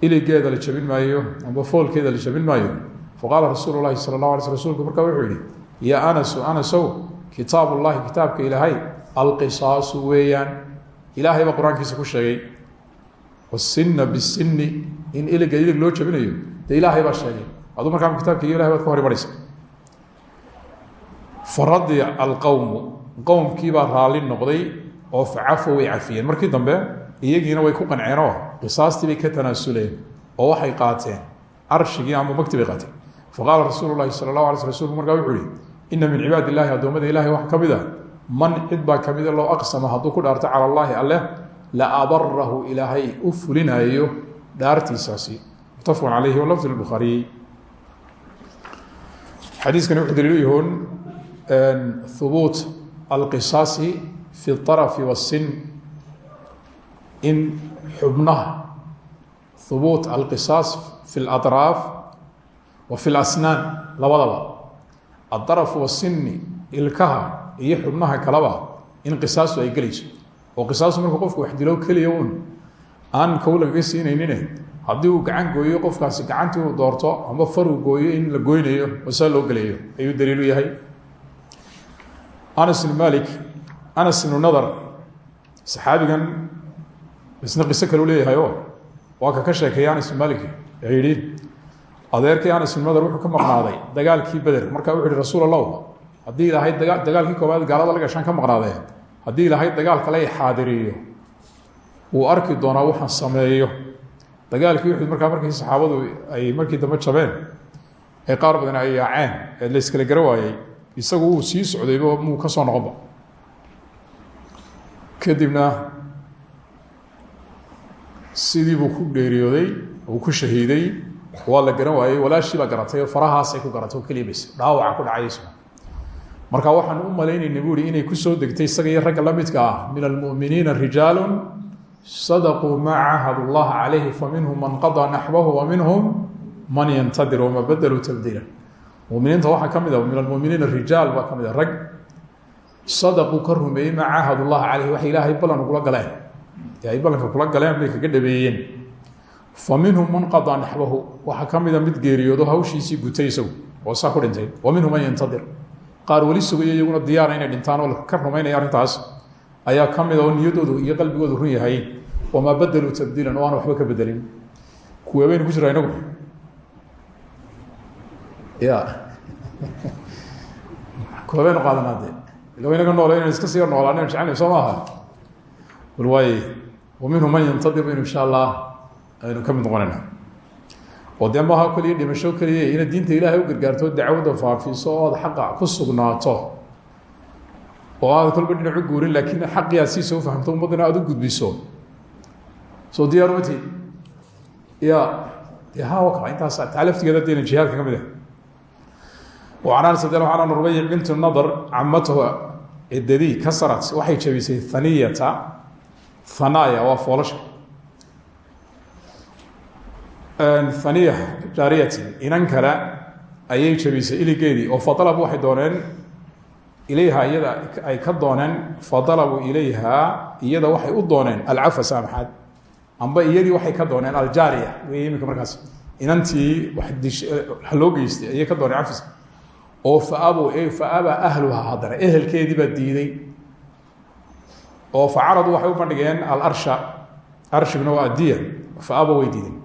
iligeeda la jebin maayo amba foolkeeda la jebin maayo faqaala rasuulu lahi sala lah ala markaa wuxuu yihi yaa anasu anasow kitaabka ilaahay alqisaasu weeyaan ilaahay baa qur'aankiisa ku sheegay wasinna bisini in iliga ilig loo jebinayo dee ilaahay baa sheegay aduu markaa kitaabka iyo ilahay baad ka hor imanaysa faradiya alqowmu qowmkiibaa raalli noqday oo facafo way cafiyeen. Markii dambe iyagiina way ku qanceen oo qisaastii ka tanaasuleen oo waxay qaateen. Arshigii ama magti qaateen. Faqaala rasuulu lahi sala lahu ala markaa wuxuu yihi ina min cibaadi illahi addoommada ilahay wax a man cid kamida loo aqsama hadduu ku dhaarto cala allaahi alleh la abarahu ilaahay u fulinaayo dhaartiisaasi. Mutafaqun caleyhi walafd bukhaariy xadiiskani wuxuu daliilu yahoon hubuut alqisaasi fi اطarafi wasin in xubnaha hubuut alqisaas fi اlaطraaf wa fi اlasnaan labadaba adaraf wasini ilkaha iyo xubnaha kaleba in qisaasu ay gelayso oo qisaasu markuu qofku wax dilo keliya un aan kow lagaga siinaynin haddii uu gacan gooyo qofkaasi gacantii uu doorto ama faruu gooyo in la goynayo oo saa loo gelayo ayuu daliilu yahay anas ibn malik anas ibnu nadar saxaabigan isna qiso kale u leeyahay oo waa ka ka sheekeeya anas ibn malik. Ee yidhi adeerkii anas ibn nadar wuxuu ka maqnaaday dagaalkii beder marka wuxu yihi rasuul allah haddii ilaahay daga dagaalkii koobaad gaalada la gashaan ka maqnaadee haddii ilaahay dagaal kale xaadiriyo wuu arki doonaa waxaan sameeyo. Dagaalkii uxud markaa markii saxaabadu ay markii dambe jabeen ee qaar badan ay yaaceen ee la iskala gara waayey isagu wuu sii socdayba muu ka soo noqonba kadibna sidii buu ku geeriyooday uu ku shahiiday waa la garan waayey walaashii baa garatay oo farahaasay ku garatay oo keliya bas dhaawaca ku dhacayso marka waxaan u malaynayna bu ihi inay ku soo degtay isaga iyo ragga la midka ah min almu'miniina rijaalu sadaquu maa caahadu llaha calayhi faminhum man qadaa naxbahu wa minhum man yantadir wama badeluu tabdiila muminiinta waxaa ka mid a min almuminiina rijaal baa ka mid a rag sadaquu ka rumeeyey maa caahadu llaha calayhi waxay ilaahay ballan kula galeen. Ee ay ballanka kula galeen bay kaga dhabeeyeen. Fa minhum man qadaa naxbahu waxaa ka qaar weli sugaya iyaguna diyaara inay dhintaan oo ka rumaynaya arrintaas ayaa ka oo niyadoodu iyo qalbigoodu run yahay. Wamaa badeluu tabdiilan oo waxba ka bedelin. Kuweebaynu ku jiraa inagu ya kuweebaynu qaadanaa dee inaga noole iska sii noolaana jecelnay soo maaha. Man yantadir baynu insha allah aynu ka mid noqonayna. Oo dee maaha dhimasho keliya inaad diinta ilaahay u gargaarto dacwadda faafiso oo aad ku sugnaato. Oo aad kolba dhinacu guurin laakiin xaqii aad siisa u fahamto ummaddana aada u gudbiso. Soo diyaar uma tiid ya de ha waka intaas taa laftigeeda deena jihaadka ah an sdn an ubay bint nadr camathu cidadii kasarat waxay jabisay haniyata hanaya waa foolosha. Haniya jaariyatin inan kale ayay jabisay iligeedii oo faalabu waxay dooneen ilayha iyada ay ka dooneen faalabu ilayha iyada waxay u dooneen alcafa saamaxaad amba iyadii waxay ka dooneen aljaariya wey iminka markaas inantii wax haloo geystay oo faabo faabaa ahluha haddana ehelkeedii baa diiday. Oo facaradu waxay u bandhigeen alarsha arshiguna waa addiya faaba way diideen.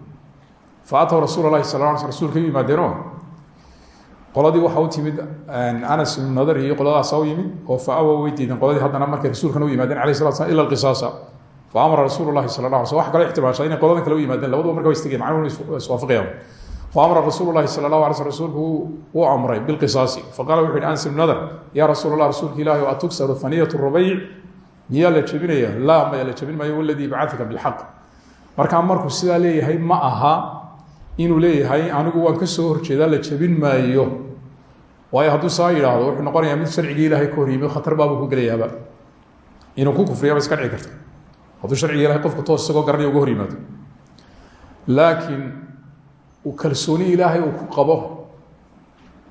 Fa ataw rasuul lahi sal sl rsulka u yimaadeenoo qoladii waxa u timid anas ibnu nadar iyo qoladaasa u yimid oo faaba way diideen. Qoladii haddana markay rasuulkana u yimaadeen alayh slat slam ila qisaasa fa amara rasuul lahi sala la ala sl wax kale ixtimaasha qoladan kale u yimaadeen labaduba marka wa istegeen macnuhuna iswaafaqayaan faamara rasuul lahi sal lahu ala sl rasuulku uu amray bilqisaasi faqala wuxu yhi ans ibn nadar ya rasuul lah rasuulka ilahi atuksaru haniyat rubayc miyaa la jebinaya laa maya la jebin maayo waladii bacaka bilxaq markaa markuu sidaa leeyahay ma aha inuu leeyahay anigu waan ka soo horjeedaa la jebin maayo waayo hadduu saa yidhaahdo wuxuu mid sharcigii ilahay ka horyimi khatar baabuu ku gelayaaba inuu ku kufriyaba iska dhici karta hadduu sharciga ilahay toos isagoo garanaya uga hor laakiin uu kalsooni ilaahay uu ku qabo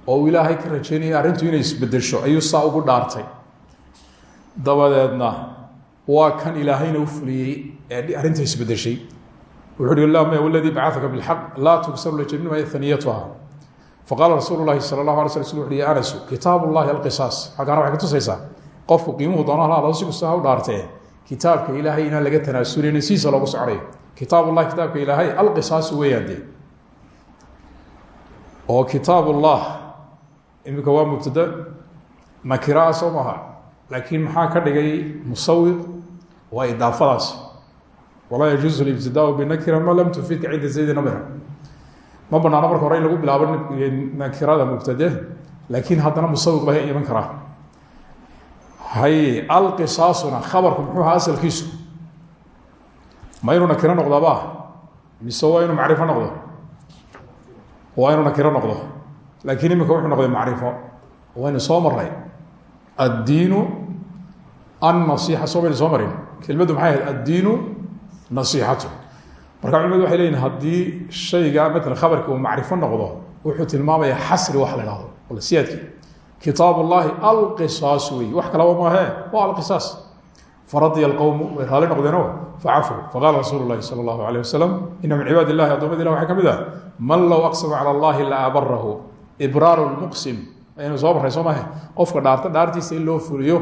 oo ilaahay ka rajeynaya arrintu inay isbedesho ayuu saa ugu dhaartay. Dabadeedna waa kan ilaahayna u fuliyey ee arrinta isbedeshay wuxu uhi la maya waladii bacaka bilxaq laa tugsaru la jebin maayo haniyatuha faqaala rasuulu lahi sala allahu ala sl sl wuxu ya anasu kitaab llahi alqisaas. Halkaana waxay kutusaysaa qofku qiimuhu doono halaado si kasta ha u dhaartee kitaabka ilaahay laga tanaasulin siisa loogu soconayo kitaab ullahi kitaabka ilaahay alqisaasu weeyaan dee oo kitaab ullah iminka waa mubtada? Nakiraa soo maha? Laakiin maxaa ka dhigay musawiq waa idaafadaas. Walaa yajuusu libtidaau binakira ma lam tufidka cinda zaydi namira ma banaano marka hore in lagu bilaabo nakirada mubtade laakiin haddana musawiq baa iman karaa. Hay alqisaasuna khabarku muxuu ahaa asalkiisu. Ma inuu nakiro noqdaaba mise waa inuu waa inuu nakiro noqdo. Laakiin iminka wuxuu noqday macrifo. Waynu soo maray addiinu annasixa soo maynu soo marin. Kelmaddu maxay ahayd? Addiinu nasixatu marka culimadu waxay leyihin haddii shayga matala khabarki uu macrifo noqdo wuxuu tilmaamaya xasri wax la hahdo siyaadki kitaab ullahi alqisaas wey wax kalaba maahe waa alqisaas faradya alqowmu way raali noqdeeno facafuu faqala rasuulu lahi sala allahu alayh wasalam ina min cibaad illahi addoomada ilah waxaa ka mid ah man low aqsama cala allahi la abarahu ibraaru lmuqsim aynu soo marray soo mahe qofka dhaarta dhaartiisa in loo fuliyo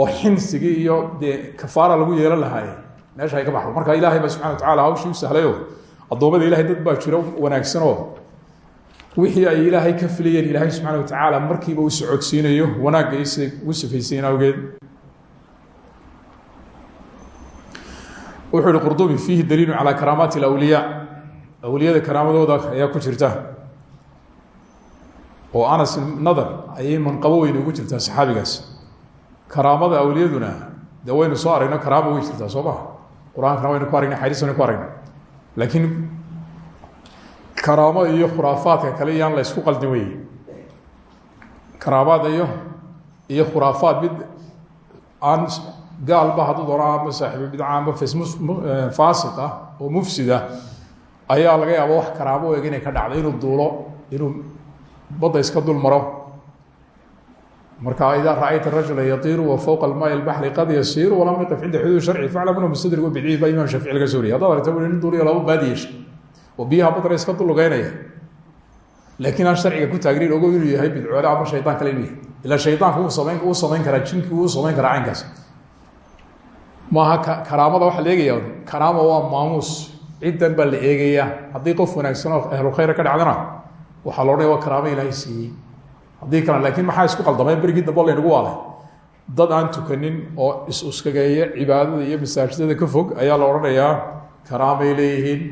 oo xinsigii iyo dee kafaara lagu yeelan lahaaye meesha ay ka baxdo marka ilaahay ba subxana wa tacala hawshii u sahlayo addoommada ilahay dad baa jiro wanaagsanoo wixii ay ilaahay ka filayeen ilaahay subxaana wa tacaala markiiba u socodsiinayo wanaagga ugu sifaysayen awgeed wuxuu hi qurdubi fiihi daliilu calaa karaamaati awliyada karaamadooda ayaa ku jirta. Oo anas nadar ayay manqabo weyne ugu jirtaa saxaabigaas. Karaamada awliyaduna dee soo aragno karaama way jirtaa soo maha qur'aankana waynu ku aragnay xadiis waynu laakiin karaamada iyo khuraafaadka kale iyaan la ysku qaldin wey karaamaada iyo iyo khuraafaad mid aan gaalba hadduu doono ama saaxiibo bidca ama faasiq ah oo mufsid ah ayaa laga yaaba wax karaamo eg inay ka dhacdo inuu duulo inuu badda iska dul marka idaa raأyta rajula yatiiru wa fowqa almaai اbaxri qad yasiiru walam yaqif cinda xuduud sharci faclam anahu mustadrig bidcihi baa imam shaafici laga soo wariyay. Haddaad aragta nin laba baadi yeesha oo biyaha badana iska dul laakiin aan sharciga ku taagnin ogo inuu yahay bidcoole ama shaydaan kale inuu yahay. Ilaa shaydaanku uu samayn uu samayn karaa jinki uu samayn karaa caynkaas maaha karaamada waxaa la eegaya karaama waa maamuus. Ciddan baa la eegayaa haddii qof wanaagsan oo ahlulkhayra ka dhacdana waxaa la odhanaya waa karaamo ilaahay siiyey. Haddii kale laakiin maxaa isku qaldamay? Berigii dambe laynagu waalay dad aan tukanin oo is-uskageeya cibaadada iyo masaajidada ka fog ayaa la odhanayaa karaamay leeyihiin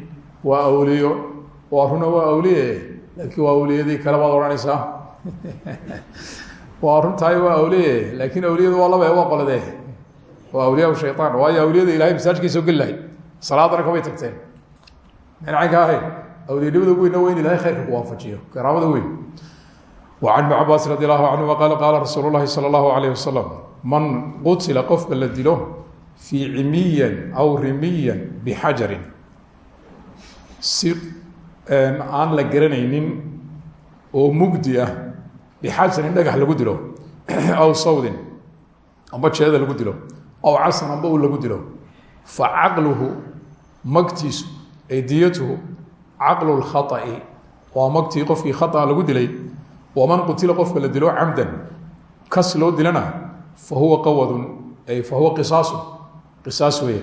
waa awliyo. Waa runa waa awliye. Laakiin waa awliyadii kale baad odhanaysaa. [laughs] Waa runtahay waa awliye. Laakiin awliyadu waa laba waa qolade waa awliyaa shayaan waayo awliyada ilahay masaajidkay soo geli lahay salaadana kamay tagteen. Caynka ahayn awliyanimada weynna waa in ilahay khayrka ku waafajiyo karaamada weyn. Wa can ibni cabaas radi allahu canhuma qaala qaala rasuulu llahi sala allahu alayh wasalam man qutila qofka la dilo fii cimiyan aw rimiyan bixajarin si aan la garanaynin oo mugdi ah bixajarin dhagax lagu dilo [clears throat] aw sawdin amba jeeda lagu dilo aw casan amba u lagu dilo. Fa caqluhu magtiisu ay diyatuhu caqlu lkhaطa'i waa magtii qofkii khaطa lagu dilay. Waman qutila qofka la dilo camdan kas loo dilana fa huwa qawadun fa huwa qisaasu qisaas weeye.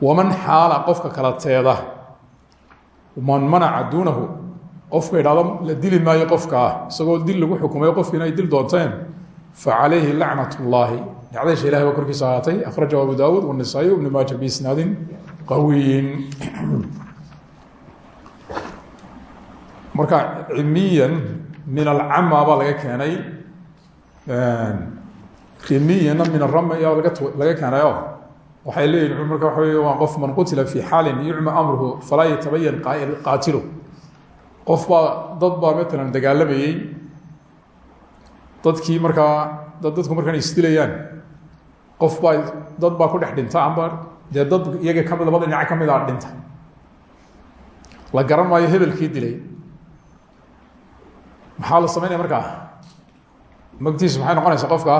Waman xaala qofka kala teeda man manaca duunahu qofka idhahdo la dili maayo qofka ah isagoo dil lagu xukumay qofkiina ay fa calayhi lacnat llaahi dacdasha ilahay baa korkiisa ahaatay akhrajahu abu daawuud wanisaa-i ibnu maaja biisnaadin qawiyin marka cimiyan min alcama baa laga keenay. Rimiyanna min arama laga keenayo waxay leeyihiin marka waxa wey waa qof man qutila fi xaalin yucma amruhu falaa yatabayan qaatilu. Qof baa dad baa matalan dagaalamayey dadkii markaa dad dadku markaan isdilayaan qof baa dad baa ku dhex dhinta amba dee dad iyaga ka mid labada dhinac ka mid a dhinta. La garan maayo hebelkii dilay. Maxaa la sameynaya markaa magtiisu maxay noqonaysaa qofka?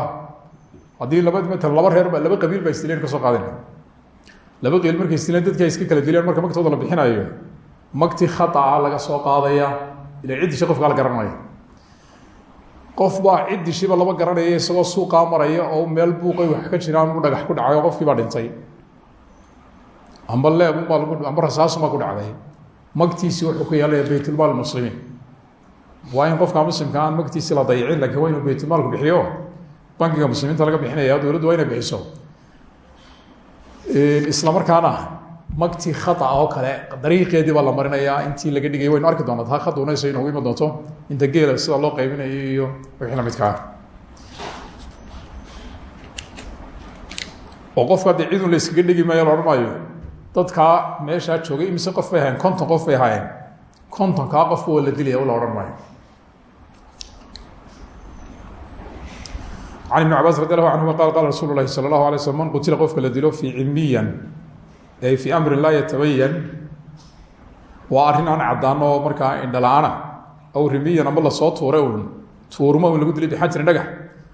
Haddii laba matalan laba reer ba laba qabiil ba isdileen ka soo qaadana laba qabiil markay isdileen dadki ay iska kala dileen marka magtooda la bixinayo magti khaaa laga soo qaadaya. Ila ciddisha qofkaa la garanaya qof baa ciddishiiba laba garanaya isagoo suuqaa maraya oo meel buuqay wax ka jiraan u dhagax ku dhacayo qofkii baa dhintay. Amba leebunbaa lagu amba rasaasumaa ku dhacday. Magtiisii wuxuu ku yeelaya baytulmaal muslimiin. Waa in qofka muslimka aan magtiisi la dayicin laakiin waa inuu baytulmaalku bixiyo. Bankiga muslimiinta laga bixinaya dowladdu waa inay bixiso. Isla markaana magtii khata oo kale. Dariiqeedii baa la marinayaa. Intii laga dhigay waynu arki doonaa taa khadunaysa inoogu iman doonto. Inta geela sida loo qaybinayo iyo wixii lamidka ah. Oo qofka haddii cidun la iskaga dhigi maayo la odhan maayo dadkaa joogay imise qof bay ahayen konton qof bay ahaayeen. Kontonkaa qofka waa la dilaya la odhan maayo. Can ibni cabaas radi allahu canhuma qala qala rasuulu lahi sala allahu qutila qofka la dilo fii cimiyan ay fii amrin laa yatabayan waa arrin aan caddaano oo markaa aw rimiyan amba la soo tuuray un tuurmo lagu dilay bixajirin dhagax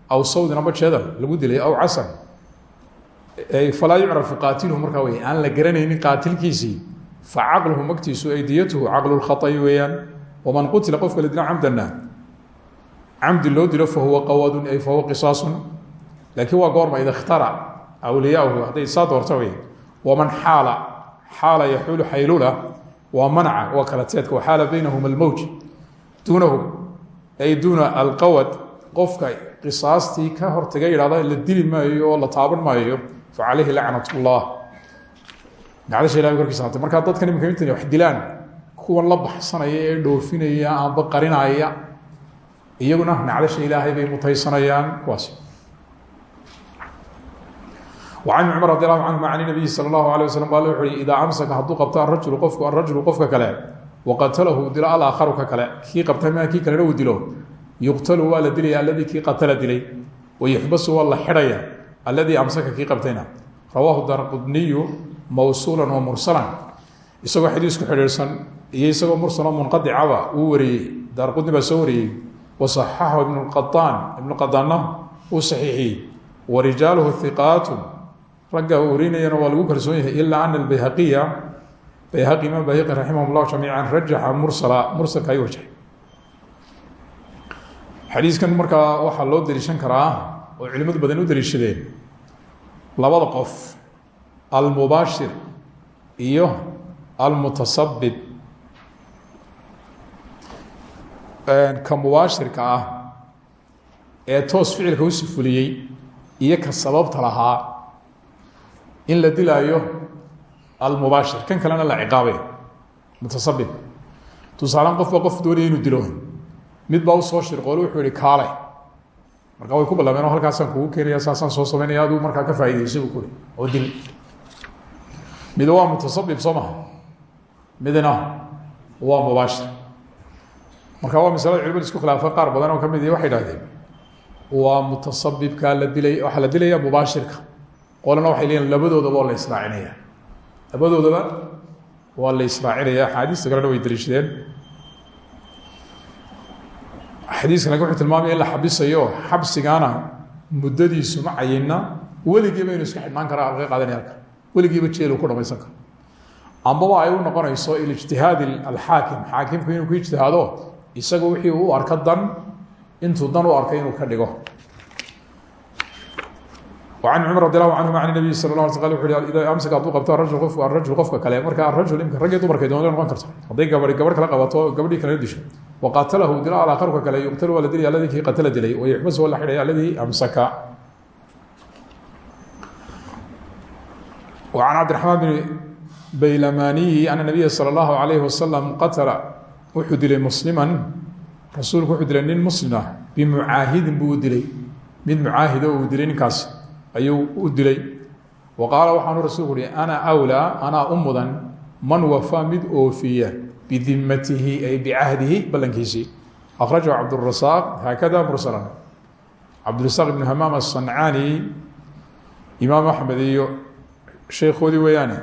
aw sawdin jeedal lagu dilay aw casan falaa yucrafu qaatiluhu markaa wey aan la garanaynin qaatilkiisii fa caqluhu magtiisu ay diyatuhu caqlu lkhaطayi weeyaan. Waman qutila qofka la dilo camdana camdi loo dilo fahuwa qawadun ay fahuwa qisaasun laakiin waa goorma ida ikhtara awliyaahu hadday saa doorta waman xaala xaala yaxuulu xaylula waa manca waa kala teedka waxaala baynahuma almowj duunahu ay duuna alqawad qofka qisaastii ka hortaga yidhahda la dili maayo oo la taaban maayo fa calayhi lacnat llah dacdasha ilahay korkiisa hatay markaa dadkan imika intay wax dilaan kuwan la baxsanaya ee dhoofinaya amba qarinaya iyaguna nacdasha ilaahay bay mutaysanayaan kuwaas an cumar radi allahu canhuma can nabiyi sala allahu alay waslam qaal wuxu uhi idaa amsaka hadduu qabto arajulu qofku arajulu qofka kale waqatalahu dilo alaakharu ka kale kii qabta ma kii kalena uu dilo yuqtalu waa la dilaya aladii kii qatala dilay wayuxbasu waa la xidhaya aladii amsaka kii qabtayna rawaahu darqudniyu mawsuulan wa mursalan isagoo xadiisku xidhiirsan iyo isagoo mursalo munqadicaba uu wariyey daarqudni baa soo wariyey wasaxaxahu ibnu qaaan ibnu qadaanna uu saxiixiyey wa rijaaluhu hiqaatu ragga warinayana waa lagu kalsoon yahay ilaa ana albayhaqiya. Bayhaqi imaam bayhaqi raximah llahu jamiican rajaxa mursala mursalka ayuu rajaxay xadiiskan markaa waxaa loo daliishan karaa oo culimadu badan u daliishadeen labada qof almubaashir iyo almutasabib ka mubaashirka ah ee toos ficilka u sifuliyey iyo ka sababta lahaa in la dilaayo almubaashir. Kan kalena la ciqaabay mutasabib. Tusaalaan qof ba qof doonaya inuu dilo mid baa u soo shirqoole wuxuu yihi kaale markaa way ku ballameen oo halkaasaan kugu keenaya saasaan soo samaynaya aduu markaa ka faaidayso bu kuri oo dil mid waa mutasabib soo maha. Midna waa mubaashir. Marka waa masalada culimadu isku khilaafay qaar badan oo ka mid waxay idhahdeen waa mutasabibka la dilay waxaa la dilaya mubaashirka qolana waxay leeyiin labadoodaba waa la israacinaya. Labadoodaba waa la israacinaya. Axaadiista kalena way daliishadeen xadiiskan laakin wuxuu tilmaamaya in la xabisayo xabsigaana muddadiisu ma cayina weligiiba inuu iska xidhnaan karaa laga qaadanaya halka. Weligiiba jeel ku dhamaysan karo ambaba ay u noqonayso ilijtihaadi alxaakim. Xaakimku inuu ku ijtihaado isagu wixii u arka dan intuu dan u arkay inuu ka dhigo an cumar radi allahu canhuma an nabiy sal la sl wuxu hi idaa amsaka hadduu qabto arajul qofku arajul qofka kale marka arajul imka rag iyo dumarkay doonada noqon karto hadday gabari gabar kala qabato gabadhii kalena disho waqatalahu dilo alaakharka kale yuqtalu waa la dilaya aladii kii qatala dilay wayuxbasu waa la xidhaya aladii amsaka وعن cabdiرحmaan بن baylamaniyi أن النabiya slى الlaه عalيه waslم qatla wuxuu dilay muslima rasuulku wuxuu dilay nin muslim ah bimucaahidin buu u dilay mid mucaahida uu dilay ninkaas ayuu u dilay. Wa qaala waxaanu rasuulku uhi ana awlaa anaa u mudan man wafaa mid oofiya bidimatihi ay bicahdihi ballankiisii. Akhrajahu cabdurasaaq haakada mursalan cabdirasaaq ibnu hamaam asancaani imaam axmed iyo sheekhoodii weeyaane.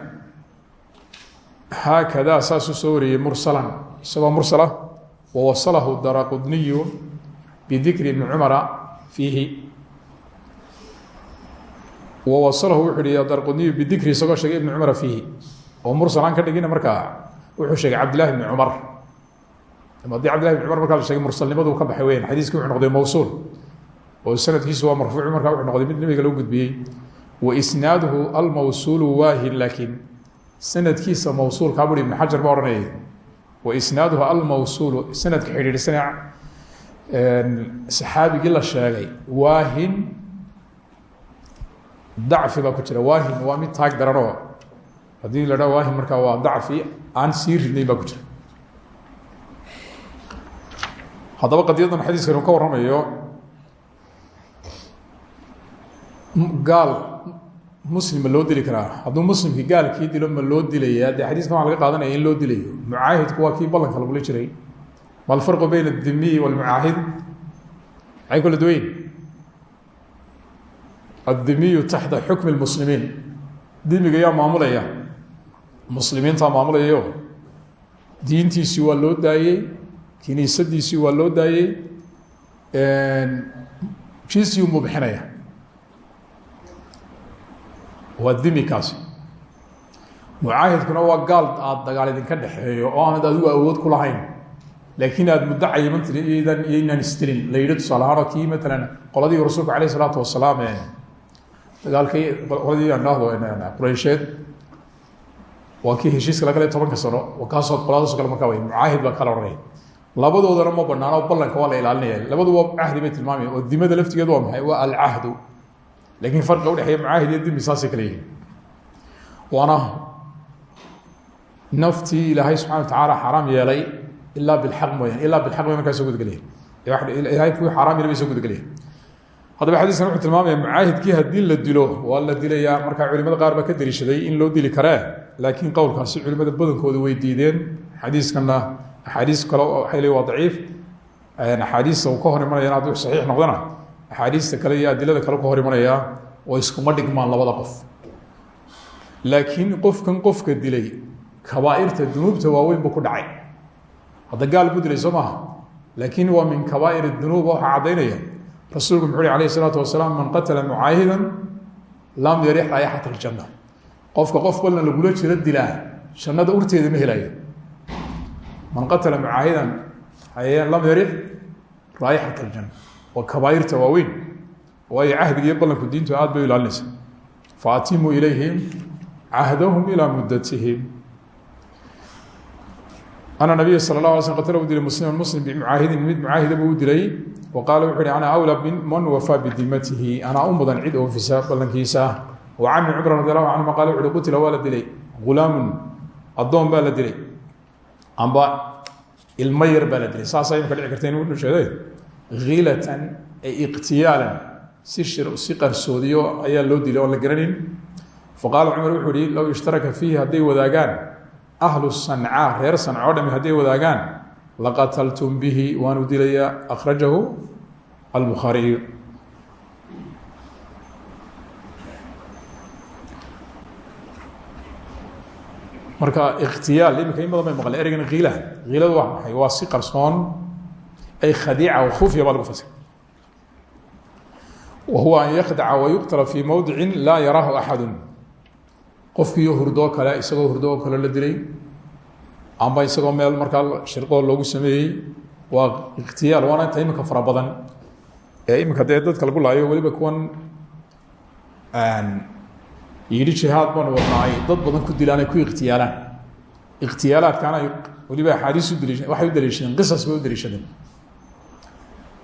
Haakadaa saasuu soo wariyey mursalan isagoo mursala wawasalahu daraqudniyu bidikri ibni cumara fiihi wawasalahu wuxuu hi daraqudniyu bidikri isagoo sheegay ibni cumara fiihi. Oo mursalaan ka dhigina markaa wuxuu sheegay cabdillahi ibni cumar. Haddii cabdillahi ibni cumar markaa la sheegay mursalnimaduu ka baxay weyan xadiiskii wuxuu noqday mawsuul. Oo sanadkiisu waa marfuuc markaa wuxuu noqday mid nabiga loo gudbiyey. Waisnaaduhu almawsuulu waahin laakiin sanadkiisa mawsuulkaa buri ibn xajar baa odhanayay. Waisnaaduhu almawsuulu sanadka xidhiidhsana saxaabigii la sheegay waahin dacfi baa ku jira. Waahin waa mid taag daranoo haddii la dhaa waahin markaa waa dacfi aan sii ridnayn ku jira. Haddaba qadiyadan xadiiskan uu ka warramayo gaal muslim loo dili karaa. Hadduu muslimkii gaalkii dilo ma loo dilaya dee xadiiskan waa laga qaadanaya in loo dilayo. Mucaahidku waa kii ballanka lagula jiray. Ma alfarqu bayna adimiyi walmucaahid. Maxay kala duwayn addimiyu taxta xukmi lmuslimiin dimiga yaa maamulaya muslimiintaa maamulayayo diintiisii waa loo daayey kiniisadiisii waa loo daayey jiisii unbuu bixinaya waa dimi kaasi mucaahidkuna waa gaal aada dagaal idinka dhexeeyo oo aanad adigu awood ku lahayn laakiin aada muddo cayiman tiri iyodan iyo inaan istilin la yidhi tusaale ahaan oo kii matalan qoladii rasuulka alayh isalaatu dagaalkii qoladii aan dhahdo qureysheed waa kii heshiiska laga le tobanka sano kaasoo qoladaasoo kale markaa way mucaahid baa kala odhanaya labadoodana ma banaano ballanka waa la ilaalinaya labaduba cahdi bay tilmaamaya oo dimada laftigeedu waa maxay? Waa alcahdu. Lakin farqiga udhexeeya mucaahid iyo dimi saasay kala yihiin waana naftii ilaahay subxana wa tacaala xaaraam yeelay ilaa bilxaq mooyaan ilaa bilxaq bay markaa soo gudgelaya ilahay kuwii xaaraam yeelay bay soo gudgelaya haddaba xadiiskan wuxuu tilmaamaya mucaahidkii haddii la dilo waa la dilayaa. Markaa culimada qaar baa ka deliishaday in loo dili karee laakiin qowlkaasi culimada badankooda way diideen. Xadiiskana axaadiis kale waxay le waa daciif. Axaadiista uu ka hor imanayana hadduu saxiix noqdana axaadiista kale iyo adilada kale ka hor oo iskuma dhigmaan labada qof. Laakiin qofkan qofka dilay kabaairta dunuubta waaweyn buu ku dhacay. Hadda gaal buu dilay laakiin waa min kabaair dunuub caddaynaya rasuulku muxuu uhi alayh isalaatu wasalaam man qatala mucaahidan lam yarix raayaxat aljanna qofka qof balna lagula jiro dilaa jannada urteeda ma helayo. Man qatala mucaahidan lam yarix raayaxat aljanna waa kabaairta waaweyn. Waayo cahdiga iyo ballanku diintu aad bay u ilaalinaysa ilayhim cahdahum ilaa muddatihim ana nabiya sal la ala sl qatla u dilay musliman muslim bimucaahidin mid mucaahida buu u dilay. Wa qaala wuxu uhi ana awlaa man wafaa bidimatihi anaa u mudan cid oofisa ballankiisa wa can ibni cumar radi allahu canhuma qala wuxu uhi qutila waa la dilay. Gulaamun addoon baa la dilay. Amba ilmo yar baa la dilay. Saasaa imka dhici karta inu dhusheede hilatan ay iqtiyaalan si si qarsoodiyo ayaa loo dilay oon la garanayn. Faqaala cumar wuxuu ihi low ishtaraka fiihi hadday wadaagaan ahlu sancaa reer sanca o dhami hadday wadaagaan laqataltum bihi waanu dilayaa akhrajahu albukhaariyu marka ikhtiyaal iminka in badan bay maqleen ereygan kiila kiiladu waa maxay waa si qarsoon ay khadiica o khufiya baa lagu wa huwa an yakdaca wayuqtala fi mowdicin laa yaraahu axadu qofkiiyo hurdoo kale isagoo hurdoo kale la dilay amba isagoo meel markaa shirqoo loogu sameeyey waa ikhtiyaal waana inta iminka fara badan. Ee iminka dee dadka lagu laayo weliba kuwan yidhi jihaad baanu wadnaay dad badan ku dilaan ay ku ikhtiyaalaan ikhtiyaalaadkaana weliba axaadiis u daliisha waxay u daliishadeen qisas bay u daliishadeen.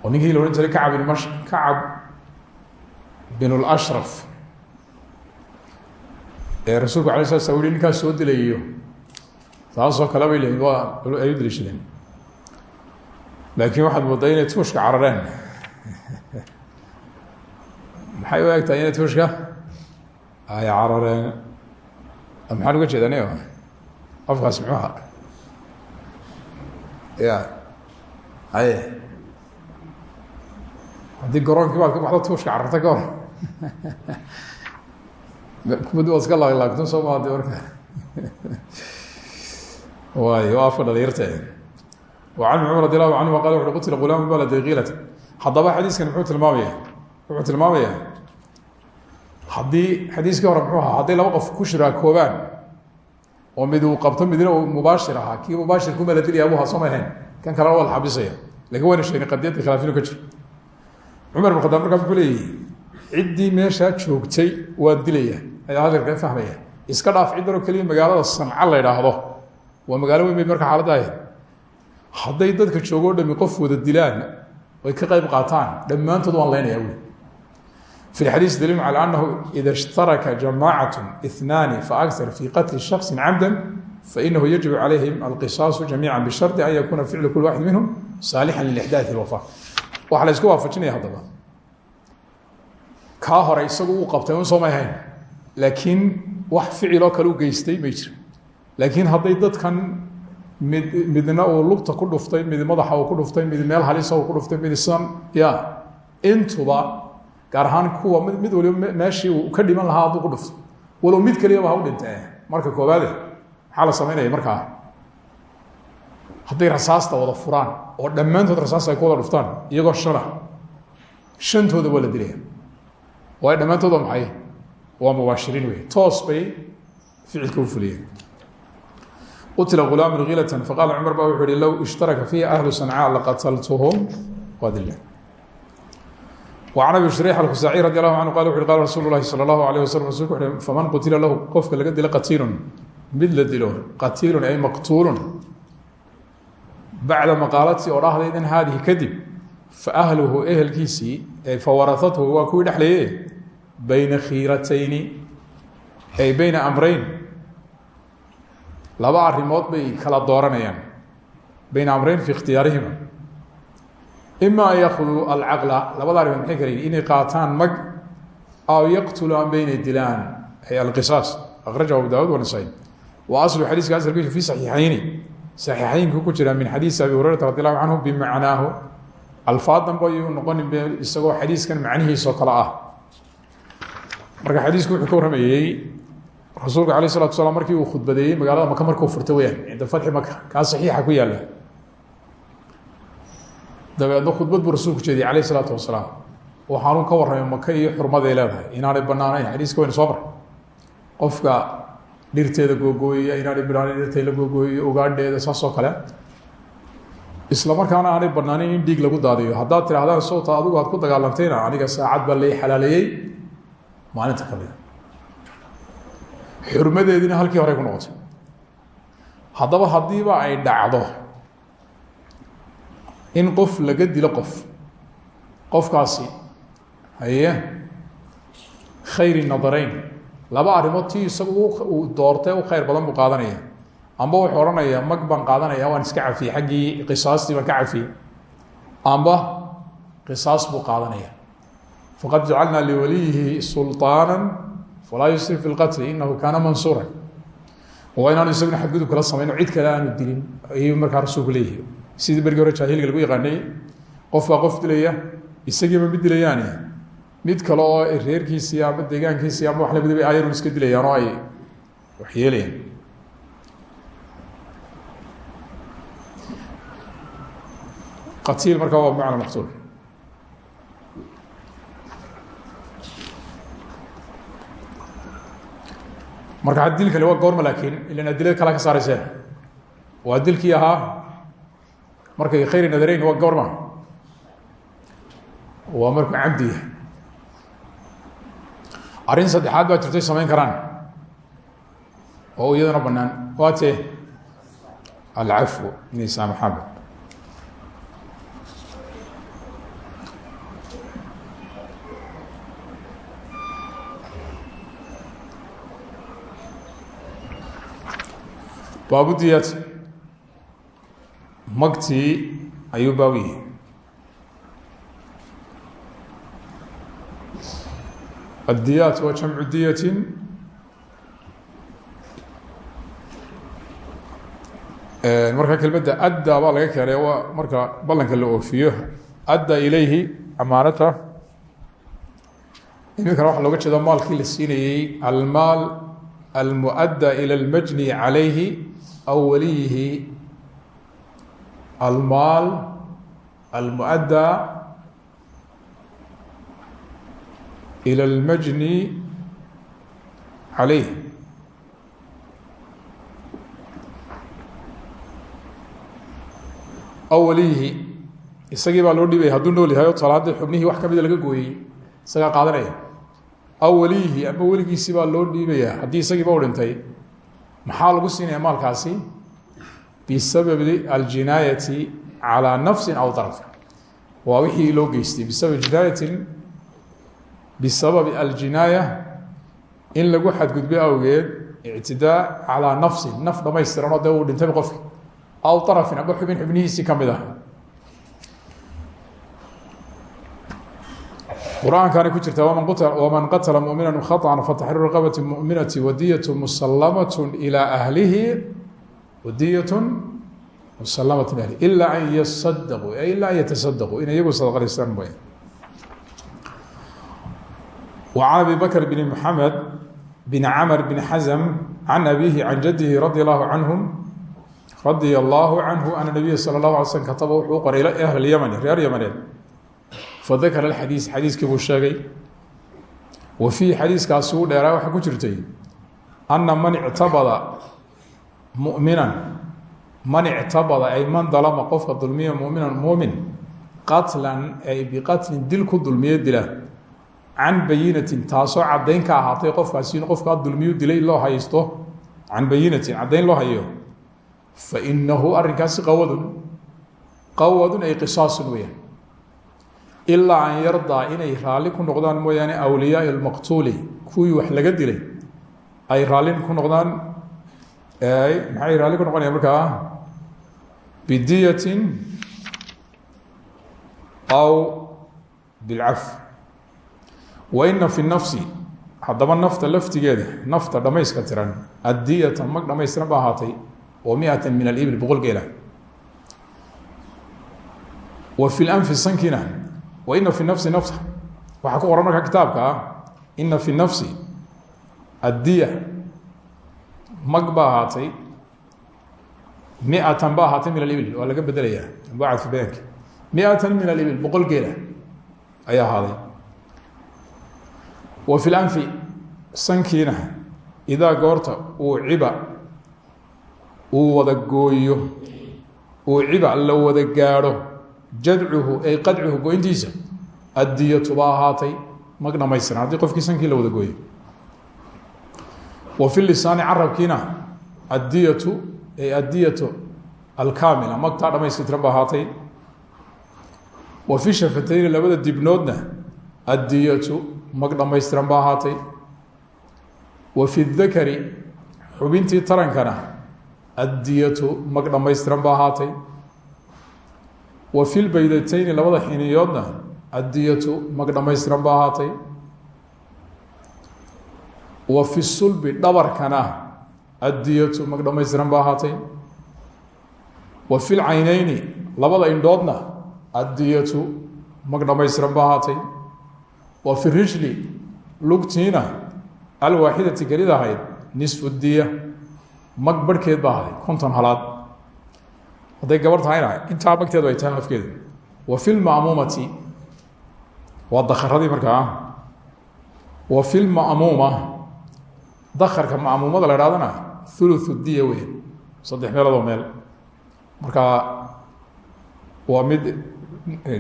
Oo ninkii la odhan jiray kacab bin mash kacab bin lashraf rasuulku slat sla ui ninkaas soo dilayayo taasoo kale bay leeyiin waa ay daliishadeen laakiin waxaad moodaa inay tuushka carareen. [laughs] Maxay u eg inay tuushka ay carareen? Maxaan uga jeeda aniga afkaas muxuu ahaa? Ya aye haddii garoonkii baad ka baxdo tuushka cararta ka [laughs] kumadi waad iska laaglaagto soo maade marka? [laughs] Waay waa afka dhalinyarta. Wa can cumar radi allahu canhuma qala wuxu qutila gulaamu baladi kiilata haddaba xadiiskan muxuu tilmaamaya wuxuu tilmaamayaa haddii xadiiskii hore muxuu ahaa hadday laba qof ku shiraakoobaan oo mid uu qabto midna uu mubaashir ahaa kii mubaashir kuma la dilaya abuha soo ma ahayn. Kan kalena waa la xabisaya laakiin wayna sheegin qadiyadda khilaafinu ka jiro. Cumar bin khadaab markaa muxuu leeyahy ciddii meeshaa joogtay waad dilayaa ayaa hadalkan fahmaya. Iska dhaaf ciddaro keliya magaalada sanca la dhaahdo waa magaalo weyn marka xaalada ahayd. Hadday dadka joogoo dhami qof wada dilaan ay ka qayb qaataan. Dhammaantood waan leynayaa wy fi xadiis daliilun calى anahu ida ishtaraka jamacatu inaani faakar fi qatli shaksi camda fainahu yajibu calayhim alqisaasu jamiica bishardi an yakuuna ficlu kuli waxid minhum saalixan lixdaai lwafa waxa la isku waafajinaya kaa hore isagu uu qabtay un soo may hayn laakiin wax ficiloo kale u geystay may laakiin hadday dadkan mid midna uu lugta ku dhuftay mid madaxa ku dhuftay mid meel halisa ku dhuftay mid san ya intuba gaar kuwa mid waliba meeshii uu ka dhiman lahaa ku dhufto walow mid keliyaba ha u dhintee marka koobaade maxaa la samaynaya markaa rasaasta wada furaan oo dhammaantood rasaasta ay ku dhuftaan iyagoo shana shantooda waa la waayo dhammaantood waa maxay waa mubaashiriin wey toos bay ficilka u fuliyeen qutila gulaamun khilatan faqala cumar ba wuxuu yihi low ishtaraka fiihi ahlu sancaa laqataltuhum waa dila وعن أبي شريح الkhuزاaعي رضي الله عنه qال وu qال رsuل الlahi صلى الله عليه وسلم رsulku u فmن qutila lahu qofka laga dilo qatiil mid la dilo qatiil ay maqtuul baعda maqاalatii oo dhahdaydin haadihi kadib faأhlhu ehelkiisii fawaraثathu waa kuwii dhexlaye bayna khiiratayni ay bayna amrayn. Laba arrimood bay kala dooranayaan bayna amrayn fi ikhtiyaarihima. Ima an yakuduu alcaqla labada arrimood maxay kala yihiin inay qaataan mag aw yaqtulu am bayna dilaan ay alqisaas. Akhrajahu abu daawud wanasaa'i wa aslu xadiiska asalkiisu fi saxiixayni. Saxiixaynku ku jira min xadiisi abi hurayrata radi allahu canhu bimacnaahu alfaad dambe ayuu noqonin isagoo xadiiskan macnihiisoo kale ah marka xadiisku wuxuu ka warramayey rasuulka alayh salatu slam markii uu khudbadeeyey magaalada maka markuu furta weyaan cinda fatxi maka kaa saxiixa ku yaalla dabeedna khudbad buu rasuulku jeediyey alayh isalaatu wasalaam. Waxaanuu ka warramay maka iyo xurmaday leedahay. Inaanay banaanayn xadiiska wayna soo maray qofka dhirteeda googooyaya inaanay banaaneyn dhirtay la googooyayo ugaadheeda saas oo kale. Isla markaana aanay banaaneyn in dhiig lagu daadiyo. Haddaad tidhahdaan sowta adigu aad ku dagaalantayna aniga saacad baa lay xalaaleeyey maalinta kamida xurmadeediina halkii hore ku noqotay haddaba haddiiba ay dhacdo in qof laga dilo qof qofkaasi haye khayri nadarayn laba arrimood tii isagu uu doortay u khayr badan buu qaadanaya amba wuxuu odhanaya mag baan qaadanaya waan iska cafiyey xaggii qisaastii baan ka cafiyey amba qisaas buu qaadanaya faqad jacalnaa liwaliyihi sulطaana falaa yusrif fi lqatli inahu kaana mansuura waa inaanu isaguna xadgudub kala samayn cid kale aanu dilin ayuu markaa rasuulku leeyahay sidii bergii hore jaahiliga lagu yaqaanay qof baa qof dilaya isagiiba mid dilayaani mid kale oo reerkiisii ama deegaankiisii ama wax lamidaba ayarun iska dilayaan oo ay wax yeelayaan qatiil markaa waa bimacna maqtuul marka dilkani waa goorma laakiin ilan adilada kala ka saarayseen waa dilkii ahaa markay khayri nadarayn waa goorma. Waa markuu cabdi yahay. Arrin saddexaad baa jirtay samayn karaan. Oo iyadana banaan waa tee alcafw inay saamaxaan baabudiyat magtii ayuu baab yihi addiyaat waa jamcu diyatin marka kelmadda adda baa laga keenay waa marka ballanka la oofiyo. Adda ilayhi amaanata. Iminkana waxaa looga jeeda maalkii la siinayey almaal almuadda ilى اlmajni calayhi aw waliyihi almaal almuadda ilى اlmajni calayh aw waliyihi isagii baa loo dhibaya hadduu nool yahay o talaada xubnihii wax kamida laga gooyey isagaa qaadanaya aw waliyihi ama weligiisii baa loo dhiibaya haddii isagiiba u dhintay maxaa lagu siinaya maalkaasi? Bisababi aljinaayati calىa nafsi aw darf. Waa wixii loo geystay. Bisababi jinaayatin bisababi aljinaaya in lagu xadgudbay awgeed ictidaa calىa nafsin. Naf dhamaystiran oo dee uu dhintayba qofki. Aw arafin aba xubin xubnihiisii ka mid ah qur-aankaana ku jirta waman qatla mumina khaطأa fataxriru raqabati muminati wadiyat musalamat ilى ahlihi wadiyat musalamat ahli ila an yasadaquu ila an yatasadaquu in iyagu sadaqaystaan mooya وعن أبي بكر بن محمد بن عمر بن حزم عن أبيه عن جده رضي الله عنهم رضي الله عنه أن النبي صلى الله عليه وسلم كتب وxuu qoray إلى أهل اليمن reer yمنeed fadakara alxadiis xadiiskii buu sheegay wa fiihi xadiiskaasi u dheeraa waxaa ku jirtay anna man ictabada muminan man ictabada ay man dalama qofka dulmiya muminan muumin qatlan ay biqatlin dil ku dulmiye dila can bayinatin taasoo caddayn ka ahaatay qofkaasi in qofkaa dulmiyu dilay loo haysto can bayinatin caddayn loo hayo fa inahu arrinkaasi ilaa an yardaa inay raalli ku noqdaan mooyaane awliyaai lmaqtuuli kuwii wax laga dilay ay raalli ku noqdaan maxay raalli ku noqonaya markaa bidiyatin aw bilcaf. Wa ina fi nafsi haddaba nafta laftigeeda nafta dhamayska tiran addiyata mag dhamaystiran ba oo miata min alibil boqol geela wa fi lanfi sankiina ina fi nafsi nafta waxaa ku qoran markaa kitaabka ah ina fi nafsi addiya mag miatan ba ahaatay min alibil. Waa laga bedelayaa bacad fi bayaanki miatan min alibil boqol geela ayaa ahaaday wa fi lanfi sankiina idaa goorta uu ciba uu wada gooyo uu ciba la wada gaadho jadcuhu ay qadcuhu goyntiisa addiyatu ba ahaatay mag dhamaystiran haddii qofkii sankii la wada gooyo. Wa fi lisaani carabkiina addiyatu ay addiyatu alkaamila magtaa dhamaystirtiran ba ahaatay. Wa fi shafatayni labada dibnoodna addiyatu mag dhamaystiran ba ahaatay. Wa fi dakari xubintii tarankana addiyatu mag dhamaystiran ba ahaatay wa fi lbaydatayni labada xiniyoodna addiyatu mag dhamaystiran ba ahaatay. Wa fi sulbi dhabarkana addiyatu mag dhamaystiran ba ahaatay. Wa fi lcayneyni labada indhoodna addiyatu mag dhamaystiran ba ahaatay. Wa fi rijli lugtiina alwaaxidati kelid ahayd nisfu diya mag barhkeed ba ahaday konton halaad hadday gabar tahayna intaa magteedu ay tahay afkeeda wa fi lma'muumati waa dakaradii markaa. Wa fi lma'muuma dakarka ma'muumada la hahdana thuluthu diya wey saddex meeloodoo meel. Marka waa mid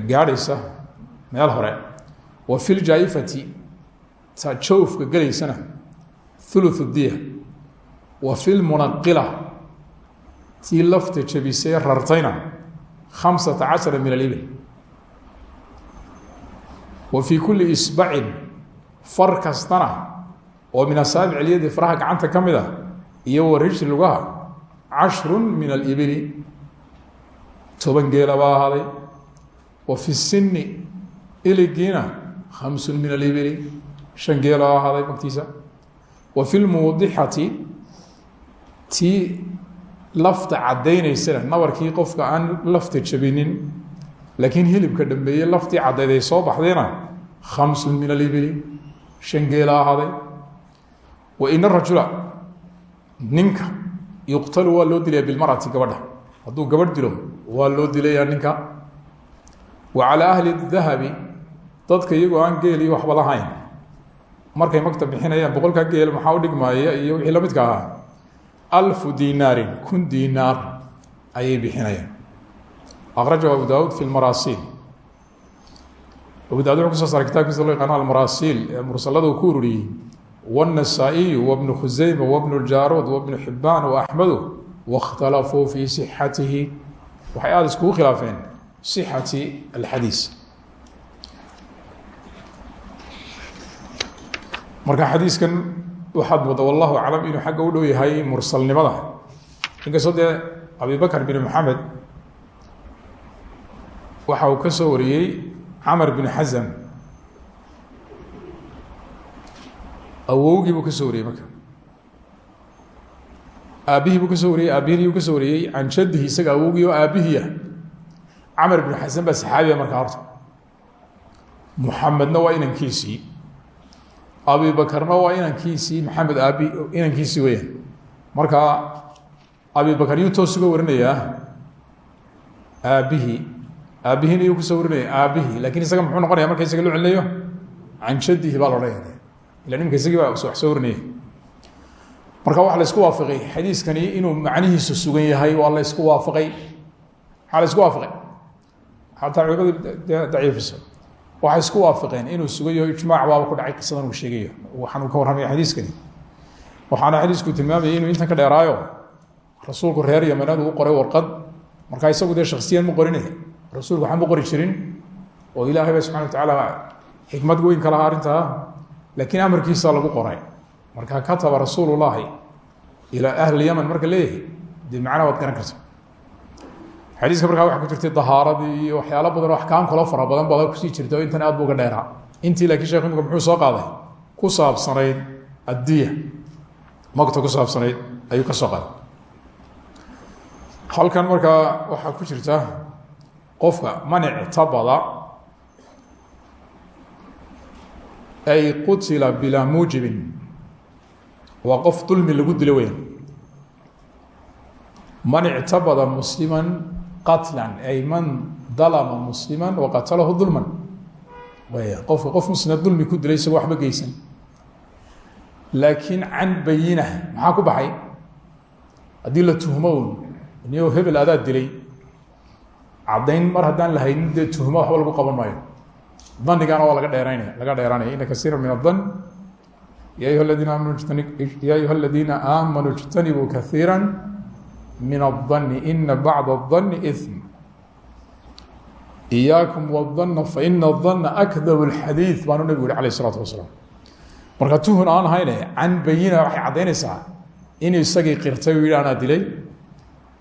gaadhaysa meel hore. Wa fi ljaayifati ta jawfka gelaysana thuluthu diya. Wa fi lmunaqila tii lafta jabisay rartayna khamsata cashara min alibil. Wa fii kulli isbacin far kastana oo min asaabic alyadi faraha gacanta ka mid a iyo wa rijli lugaha cashrun min alibili. Toban geela baa ahaaday. Wa fi sini iligiina khamsun min alibili. Shan geela ahaaday magtiisa wa fi lmuudixati tii lafta caddaynaysana nabarkii qofka aan lafta jabinin laakiin hilibka dhambeeye laftii caddayd ay soo baxdayna khamsun min alibili shan geela ahaaday. Wa ina rajula ninka yuqtalu waa loo dilaya bilmarati gabadha. Hadduu gabadh dilo waa loo dilayaa ninka. Wa calaa ahli dahabi dadka iyagoo aan geel iyo waxba lahayn. Markay magta bixinayaan boqolkaa geel maxaa u dhigmaaya iyo wixii la midka ahaa alfu dinaarin kun dinaar ayay bixinayaan akrajahu abu daawud fi lmarasiil abu daawud wuxuu kusoo saaray kitabkiisa loo yaqaano almarasiil ee mursalada uu ku ururiyey wالنasaaئiyu wbnu khuseyma wbnu اljaruud wbnu xibaan وaxmedu waاkhtalafuu fi صixatihi waxay aada iskugu khilaafeen صixati alxadiis marka xadiiskan waxaad mooda wallahu aclam inuu xagga u dhow yahay mursalnimada. Inkastoo dee abi bakr bin maxamed waxa uu ka soo wariyey camr bin xasm awowgii buu ka soo wariyey marka. Aabbihii buu ka soo wariyey aabihii buu ka soo wariyey can jadihi isaga awowgii oo aabihii ah. Camar binu xasan baa saxaabiya markaa horta. Muxamedna waa inankiisii abi bakarna waa inankiisii maxamed aabi inankiisii weyaan marka abi bakar yuu toos uga warinayaa aabihii aabihiina yuu ku soo warinaya aabihii isaga muxuu noqonaya marka isaga loo celinayo? Can jadihi baa loodhanaya ila nimka isagii baa soo warinaya. Marka waxaa la isku waafaqay xadiiskani inuu macnihiisu sugan yahay waa la isku waafaqay. Maxaa la isku waafaqay. Xataa culimadu daciifisa waxay isku waafaqeen inuu sugan yaho ijmaac baaba ku dhacay qisadan uu sheegayo. Waxaan uu ka warramaya xadiiskani. Waxaana xadiisku tilmaamayay inuu intan ka dheeraayo rasuulku reer yamaneed uu qoray warqad. Markaa isagu dee shaksiyan ma qorinay rasuulku waxaan ma qori jirin. Oo ilaahay ba subxana wa tacaala xikmad weyn ka lahaa arrintaa laakiin amarkiisa lagu qoray. Marka kataba rasuul llahi ilaa ahli yaman marka leeyahay dee macnaha waad garan karta xadiiska markaa waxa ku jirtay dahaaradii iyo waxyaalo badan oo axkaam kaloo fara badan bada ku sii jirta oo intan aad bu uga dheeraa. Intii laakiin shekh imika muxuu soo qaaday? Ku saabsanayd addiya. Magta ku saabsanayd ayuu ka soo qaaday. Halkan markaa waxaa ku jirta qofka manic tabada ay qutila bilaa muujibin. Waa qof dulmi lagu dilo weya man ictabada muslima qatla ay man dalama muslima waqatalahu dulman qofka qof muslima dulmi ku dilay isagoo waxba geysan. Laakiin can bayina maxaa ku baxay? Haddii niyo hebel adaa dilay caddayn mar haddaan la haynin dee tuhmo lagu qaban maayo. Danigaana waa laga dheeraynaya laga dheeraanaya ina kasiira min adan ya ayuha ladiina aamanu ya min الظن إna bعd الظن إثm إyaaكم والظن faإna الظن أkdب الxadيiث baanu nabgu yihi alayه الصلاaةu وaسلاam marka tuhun aan hayne can bayina waxay caddaynaysaa inuu isagii qirtay u yihi anaa dilay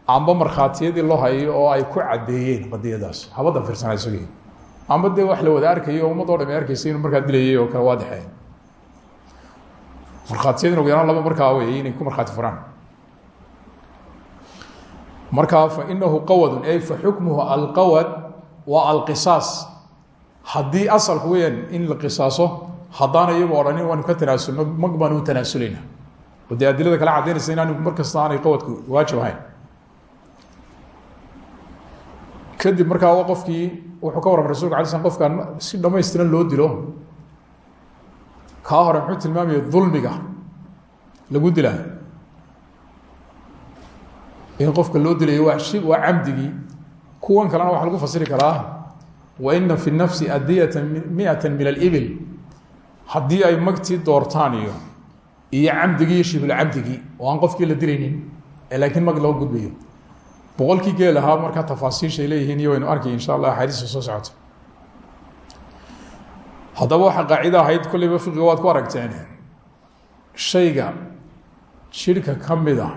amba markhaatiyadii loo hayo oo ay ku caddeeyeen qadiyadaas habadda firsana isagii amba dee wax la wada arkayo o ummad o dham arkaysa inuu markaa dilayay oo kale waadexee markhaatiyadin ugu yaraan laba markaa wey inay ku markhaati furaan markaa fainahu qawadu ay faxukmuhu alqawad waa alqisaas. Haddii asalku weyaan in la qisaaso haddaana iyagu odhanin ka tanaasulno mag baanu tanaasuleyna adilada kale caddaynaysa inaanu mar kasta aanay qawadku waajib ahayn. Kadib markaa qofkii wuxuu ka warramay rasulka alay slam qofkaan si dhamaystiran loo dilo. Kaa hore muxuu tilmaamaya dulmiga lagu dilaa in qofka loo dilayo waa camdigii kuwan kalena waxaa lagu fasiri karaa wa ina fi nafsi adiyata miata min alibil. Haddii ay magtii doortaan iyo iyo camdigii iyo shibulcamdigii oo aan qofkii la dilaynin ee laakiin mag loo gudbayo boqolkii geel ahaa markaa tafaasiishay leeyihiin iyo waynu arkay insha allah axaadiista soo socota. Haddaba waxaa qaacida ahayd kolleyba fiqiga waad ku aragteen shayga jidhka ka mid a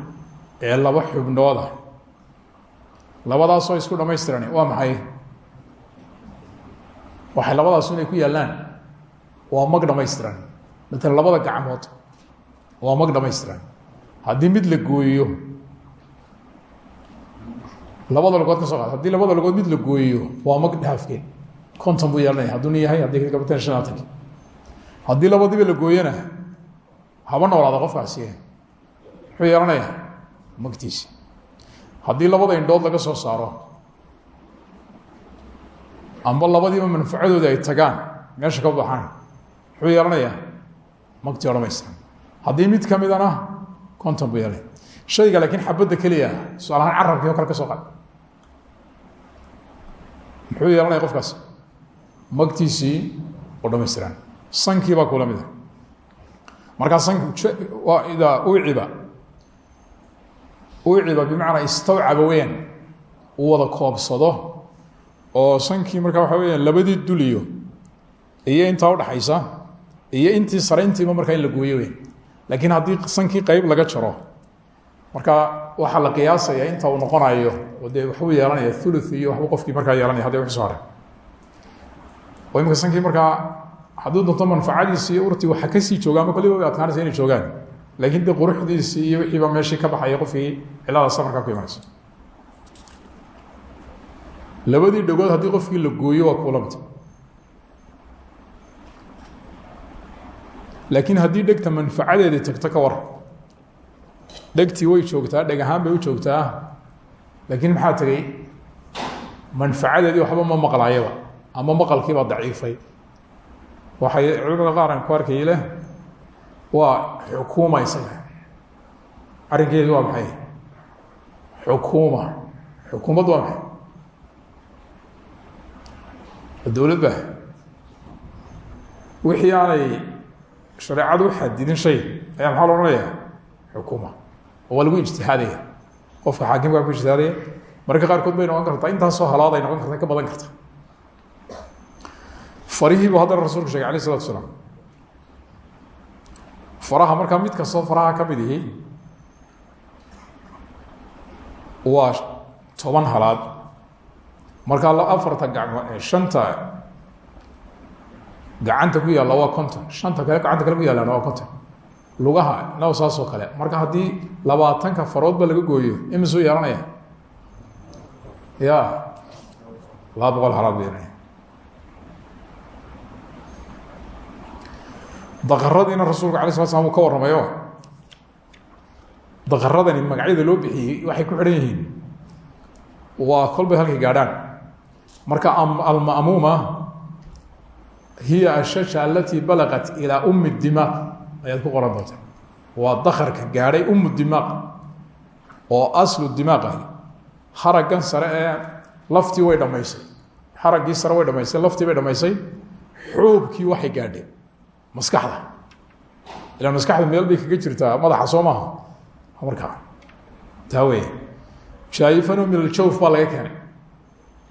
ee laba xubnooda. Labadaasoo isku dhamaystiran waa maxay? Waxay labadaasu inay ku yaallaan waa mag dhamaystiran matalan labada gacmood waa mag dhamaystiran haddii mid la gooyo labada lugood ka soo qaad haddii labada lugood mid la gooyo waa mag dhaafkeed konton buu yeelanaya hadduu yahay haddii kabatan shanaatanki haddii labadiiba la gooyona haba noolaada qofkaasi. Muxuu yeelanayaa magtiisi. Haddii labada indhood laga soo saaro amba labadiiba manfacadooda ay tagaan meesha ka baxaan muxuu yeelanayaa magtii oo dhamaystiran haddii mid ka midana konton buu yeelay. Shayga laakiin xabadda keliya tusaal ahaan carabkii oo kale ka soo qaad muxuu yeelanaya qofkaasi magtiisii oo dhamaystiran sankii baa kula mida markaa sanki waa uciba bimacnaa istawcaba weyaan uu wada koobsado oo sankii markaa waxa weyaan labadii duliyo iyo intaa udhaxaysa iyo intii sare intiiba markaa in la gooyo weyan laakiin haddii sankii qeyb laga jaro marka waxaa la qiyaasaya inta uu noqonayo oo dee waxbuu yeelanaya ulu iyo waxbuu qofkii markaa yeelanaya haddi wixii soo haray. Oo imika sankii markaa hadduu doonto manfacadiisi iyo urtii waxa ka sii jooga ama kolliba way adkaanaysa inay joogaan laakiin de quruxdiisii iyo wixiiba meeshii ka baxaya qofkii ciladaasa markaa ku imanaysa labadii dhagood haddii qofkii la gooyo waa kuula mid laakiin haddii dhegta manfacadeedii tagto ka war dhegtii way joogtaa dheg ahaan bay u joogtaa laakiin maxaa tegey manfacadeedii waxba ma maqlaayaba ama maqalkiibaa daciifay. Waxay culimada qaar aan ku arkay leh waa xukuuma isaga. Arrinkeedu waa maxay? Xukuuma. Xukuumaddu waa maxay? Dowlad ba wixii aanay shareecadu xadidin shay ayaa maxaa lo odhanaya xukuuma. Waa lagu ijtihaadaya. Qofka xaakimkaa ku ijtihaadaya mararka qaarkood bay noqon kartaa. Intaasoo halaad ay noqon karta ka badan karta. Farihii buu haddana rasulku shegay alayh isalatu salaam faraha markaa mid kastoo faraha ka mid ihi waa toban halaad. Markaa afarta gacmo shanta gacanta ku yaalla waa conton shanta kale gacanta kale ku yaallana waa conton lugaha naw saasoo kale. Marka haddii labaatanka faroodba laga gooyo imisuu yeelanaya? Ya laba boqol halaad bu daqaradiina rasuulka alay slat slam uu ka warramayo. Daqaradani magacyada loo bixiyey waxay ku xidhan yihiin waa kolbay halkay gaadhaan. Marka alma'muuma hiya ashaja alati balaqat ilaa umi dimaaq ayaad ku qoran waa dakarka gaadhay umu dimaaq oo aslu dimaaq ah. Haraggan sare ee laftii way dhamaysay haraggii sare way dhamaysay laftii bay dhamaysay xuubkii waxay gaadheen maskaxda. Ilaa maskaxda meel bay kaga jirtaa madaxa soo maaha? Markaa taa wey shaayifano min aljawf baa laga keenay.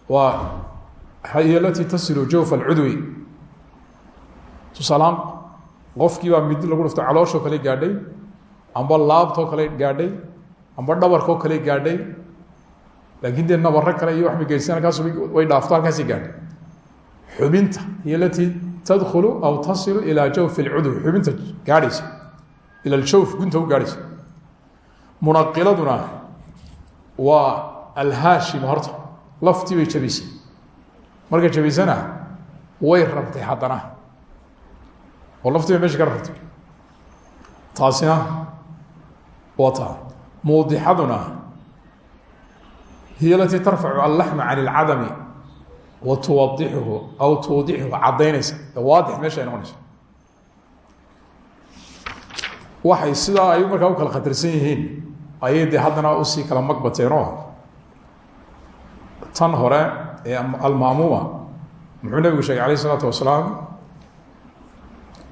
Waa hiy tasilu jawf alcudwi. Tusaalahaan qofkii baa midi lagu dhufto calooshoo kale gaadhay amba laabtoo kale gaadhay amba dhabarkoo kale gaadhay laakiin dee nabaro kale iyo waxbay geysan halkaas way dhaafto halkaasay gaadhay. Xubinta hiy alatii tadkulu aw tasilu ilaa jawfi alcudwi xubinta gaadhaysa ila aljawf gunta u gaadhaysa munaqiladuna waa alhaashima horta laftii bay jabaysay markay jabaysana way rabtay haddana oo laftii bay meesha ka rabtay taasina waa taa muudixaduna hiy alatii tarfacu allaxma can اlcadami wa tuwadixuhu aw tuwadixuhu caddaynaysa. Waadix meesha ay noqonaysa. Waxay sidaa ay markaa u kala khatarsan yihiin. Ayay dee haddana u sii kala magbateenoo tan hore ee almaamuuma muxuu nabigu sheegay alayh isalaatu wasalaam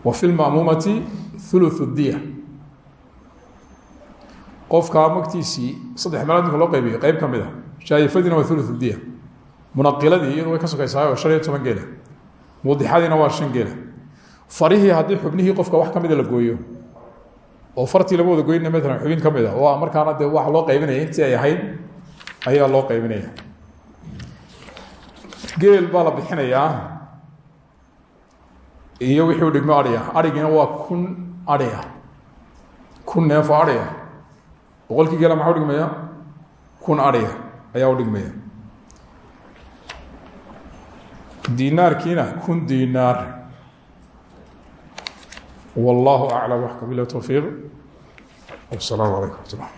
wa fi lma'muumati thuluth diya. Qofkaa magtiisii saddex meelood ninka loo qaybiyo qeyb ka mid a shaayifadiina waa thuluth diya munaqiladii iyadu way ka sokaysaa oo shan toban geela. Muudixadiina waa shan geela. Farihii haddii xubnihii qofka wax ka mida la gooyo oo fartii lama wada goynina maalan xubin ka mid a oo markaana dee waxa loo qaybinaya intii ay ahayd ayaa loo qaybinaya geel baa la bixinayaa iyo wixii u dhigmo adhiga adhigiina waa kun adhi ah kun neef oo adhi ah boqolkii geela maxaa udhigmaya kun adhiga ayaa udhigmaya dinaarkiina kun dinaar wاllah aclam wxkabilah towfiiq wاsalaam alaykum atullah